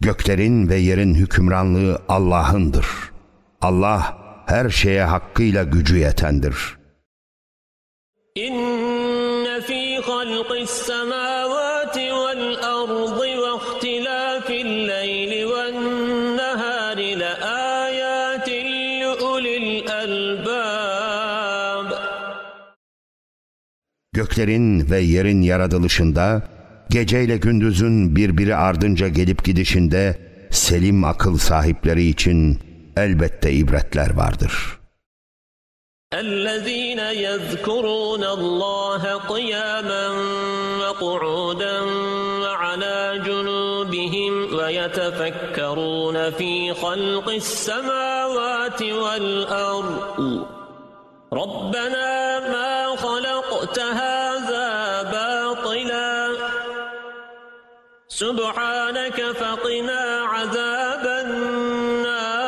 Göklerin ve yerin hükümranlığı Allah'ındır. Allah her şeye hakkıyla gücü yetendir. İnne fî halqis semâ Göklerin ve yerin yaratılışında, geceyle gündüzün birbiri ardınca gelip gidişinde selim akıl sahipleri için elbette ibretler vardır. الذين يذكرون الله قياما وقعودا وعلى جنوبهم ويتفكرون في خلق السماوات والأرض ربنا ما خلقت هذا باطلا سبحانك فقنا عذاب النار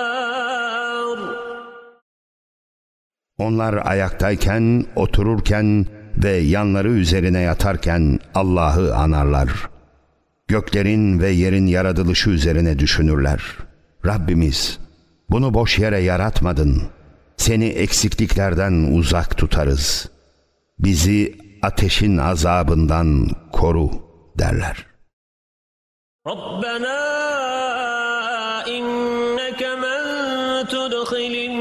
Onlar ayaktayken, otururken ve yanları üzerine yatarken Allah'ı anarlar. Göklerin ve yerin yaratılışı üzerine düşünürler. Rabbimiz, bunu boş yere yaratmadın. Seni eksikliklerden uzak tutarız. bizi ateşin azabından koru derler. Rabbena inneke men tudkhilin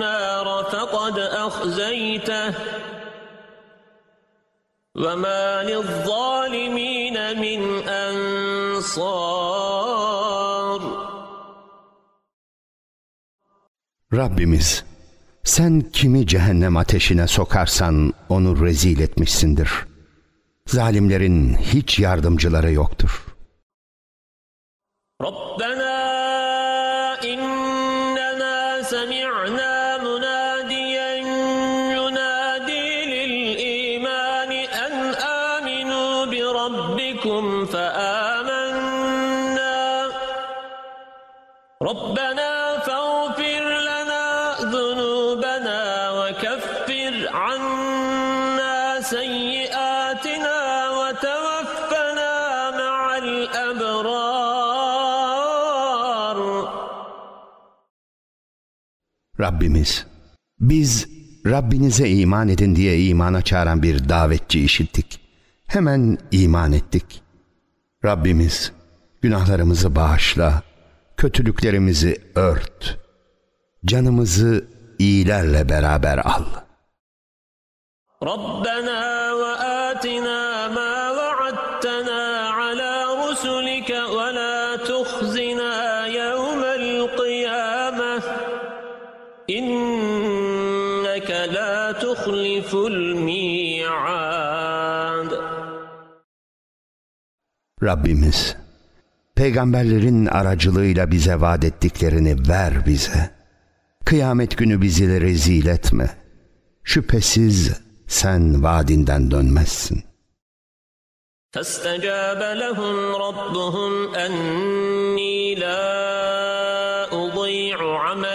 nara fekad ahzeyteh ve ma lizzalimine min ansar Rabbimiz sen kimi cehennem ateşine sokarsan onu rezil etmişsindir. Zalimlerin hiç yardımcıları yoktur. Rabben Rabbimiz, biz Rabbinize iman edin diye imana çağıran bir davetçi işittik. Hemen iman ettik. Rabbimiz, günahlarımızı bağışla, kötülüklerimizi ört, canımızı iyilerle beraber al. Rabbena ve atina ma Rabbimiz, peygamberlerin aracılığıyla bize vaat ettiklerini ver bize. Kıyamet günü bizi rezil etme. Şüphesiz sen vaadinden dönmezsin. فاستجاب لهم ربهم أني لا أضيع عمل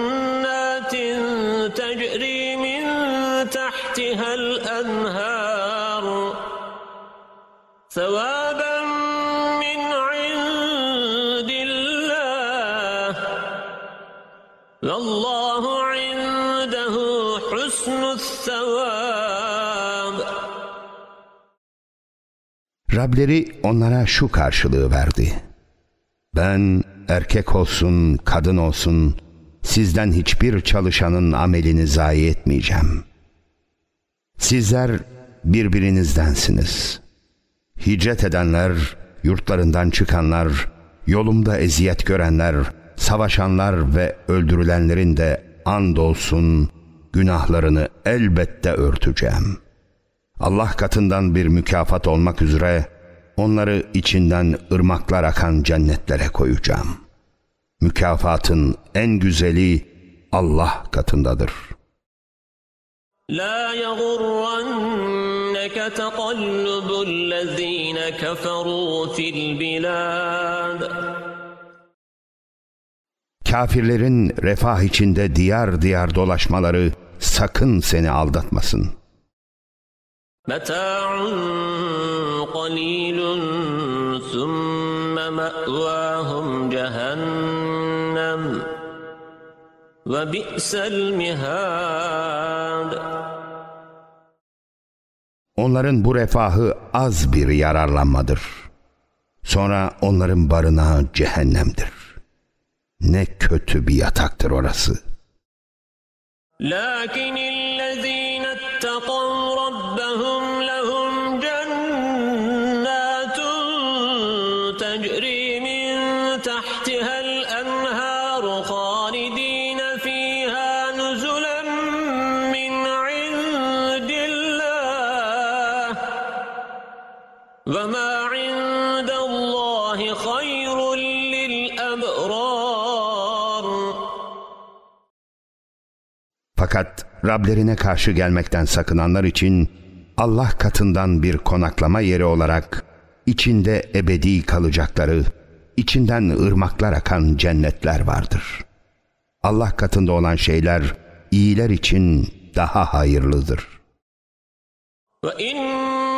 ثوابا من عند الله والله عنده حسن الثواب Rableri onlara şu karşılığı verdi. Ben erkek olsun, kadın olsun, sizden hiçbir çalışanın amelini zayi etmeyeceğim. Sizler birbirinizdensiniz. Hicret edenler, yurtlarından çıkanlar, yolumda eziyet görenler, savaşanlar ve öldürülenlerin de andolsun günahlarını elbette örteceğim.'' Allah katından bir mükafat olmak üzere onları içinden ırmaklar akan cennetlere koyacağım. Mükafatın en güzeli Allah katındadır. لا يغرنك تقلب الذين كفروا في البلاد Kafirlerin refah içinde diyar diyar dolaşmaları sakın seni aldatmasın. متاع قليل ثم مأواهم وبئس المهاد Onların bu refahı az bir yararlanmadır. Sonra onların barınağı cehennemdir. Ne kötü bir yataktır orası. لكن الذين Fakat Rablerine karşı gelmekten sakınanlar için Allah katından bir konaklama yeri olarak içinde ebedi kalacakları, içinden ırmaklar akan cennetler vardır. Allah katında olan şeyler iyiler için daha hayırlıdır. وإن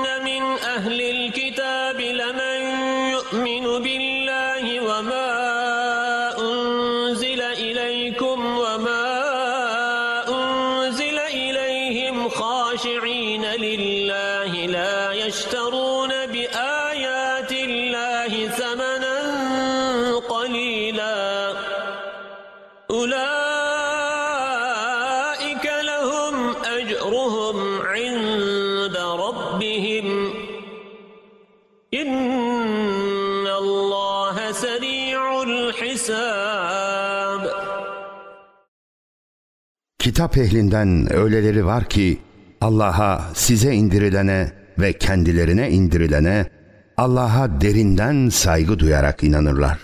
Kitap ehlinden öyleleri var ki Allah'a size indirilene ve kendilerine indirilene Allah'a derinden saygı duyarak inanırlar.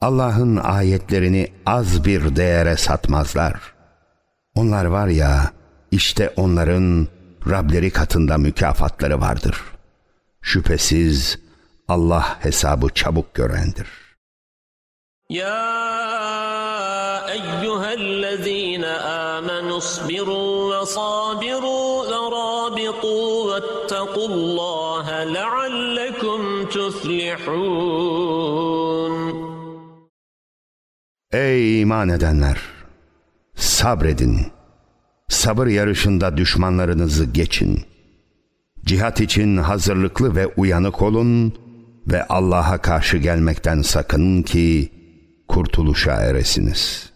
Allah'ın ayetlerini az bir değere satmazlar. Onlar var ya işte onların Rableri katında mükafatları vardır. Şüphesiz Allah hesabı çabuk görendir. يا أيها الذين آمنوا اصبروا وصابروا ورابطوا واتقوا الله لعلكم تفلحون Ey iman edenler! Sabredin. Sabır yarışında düşmanlarınızı geçin. Cihat için hazırlıklı ve uyanık olun ve Allah'a karşı gelmekten sakının ki kurtuluşa eresiniz.''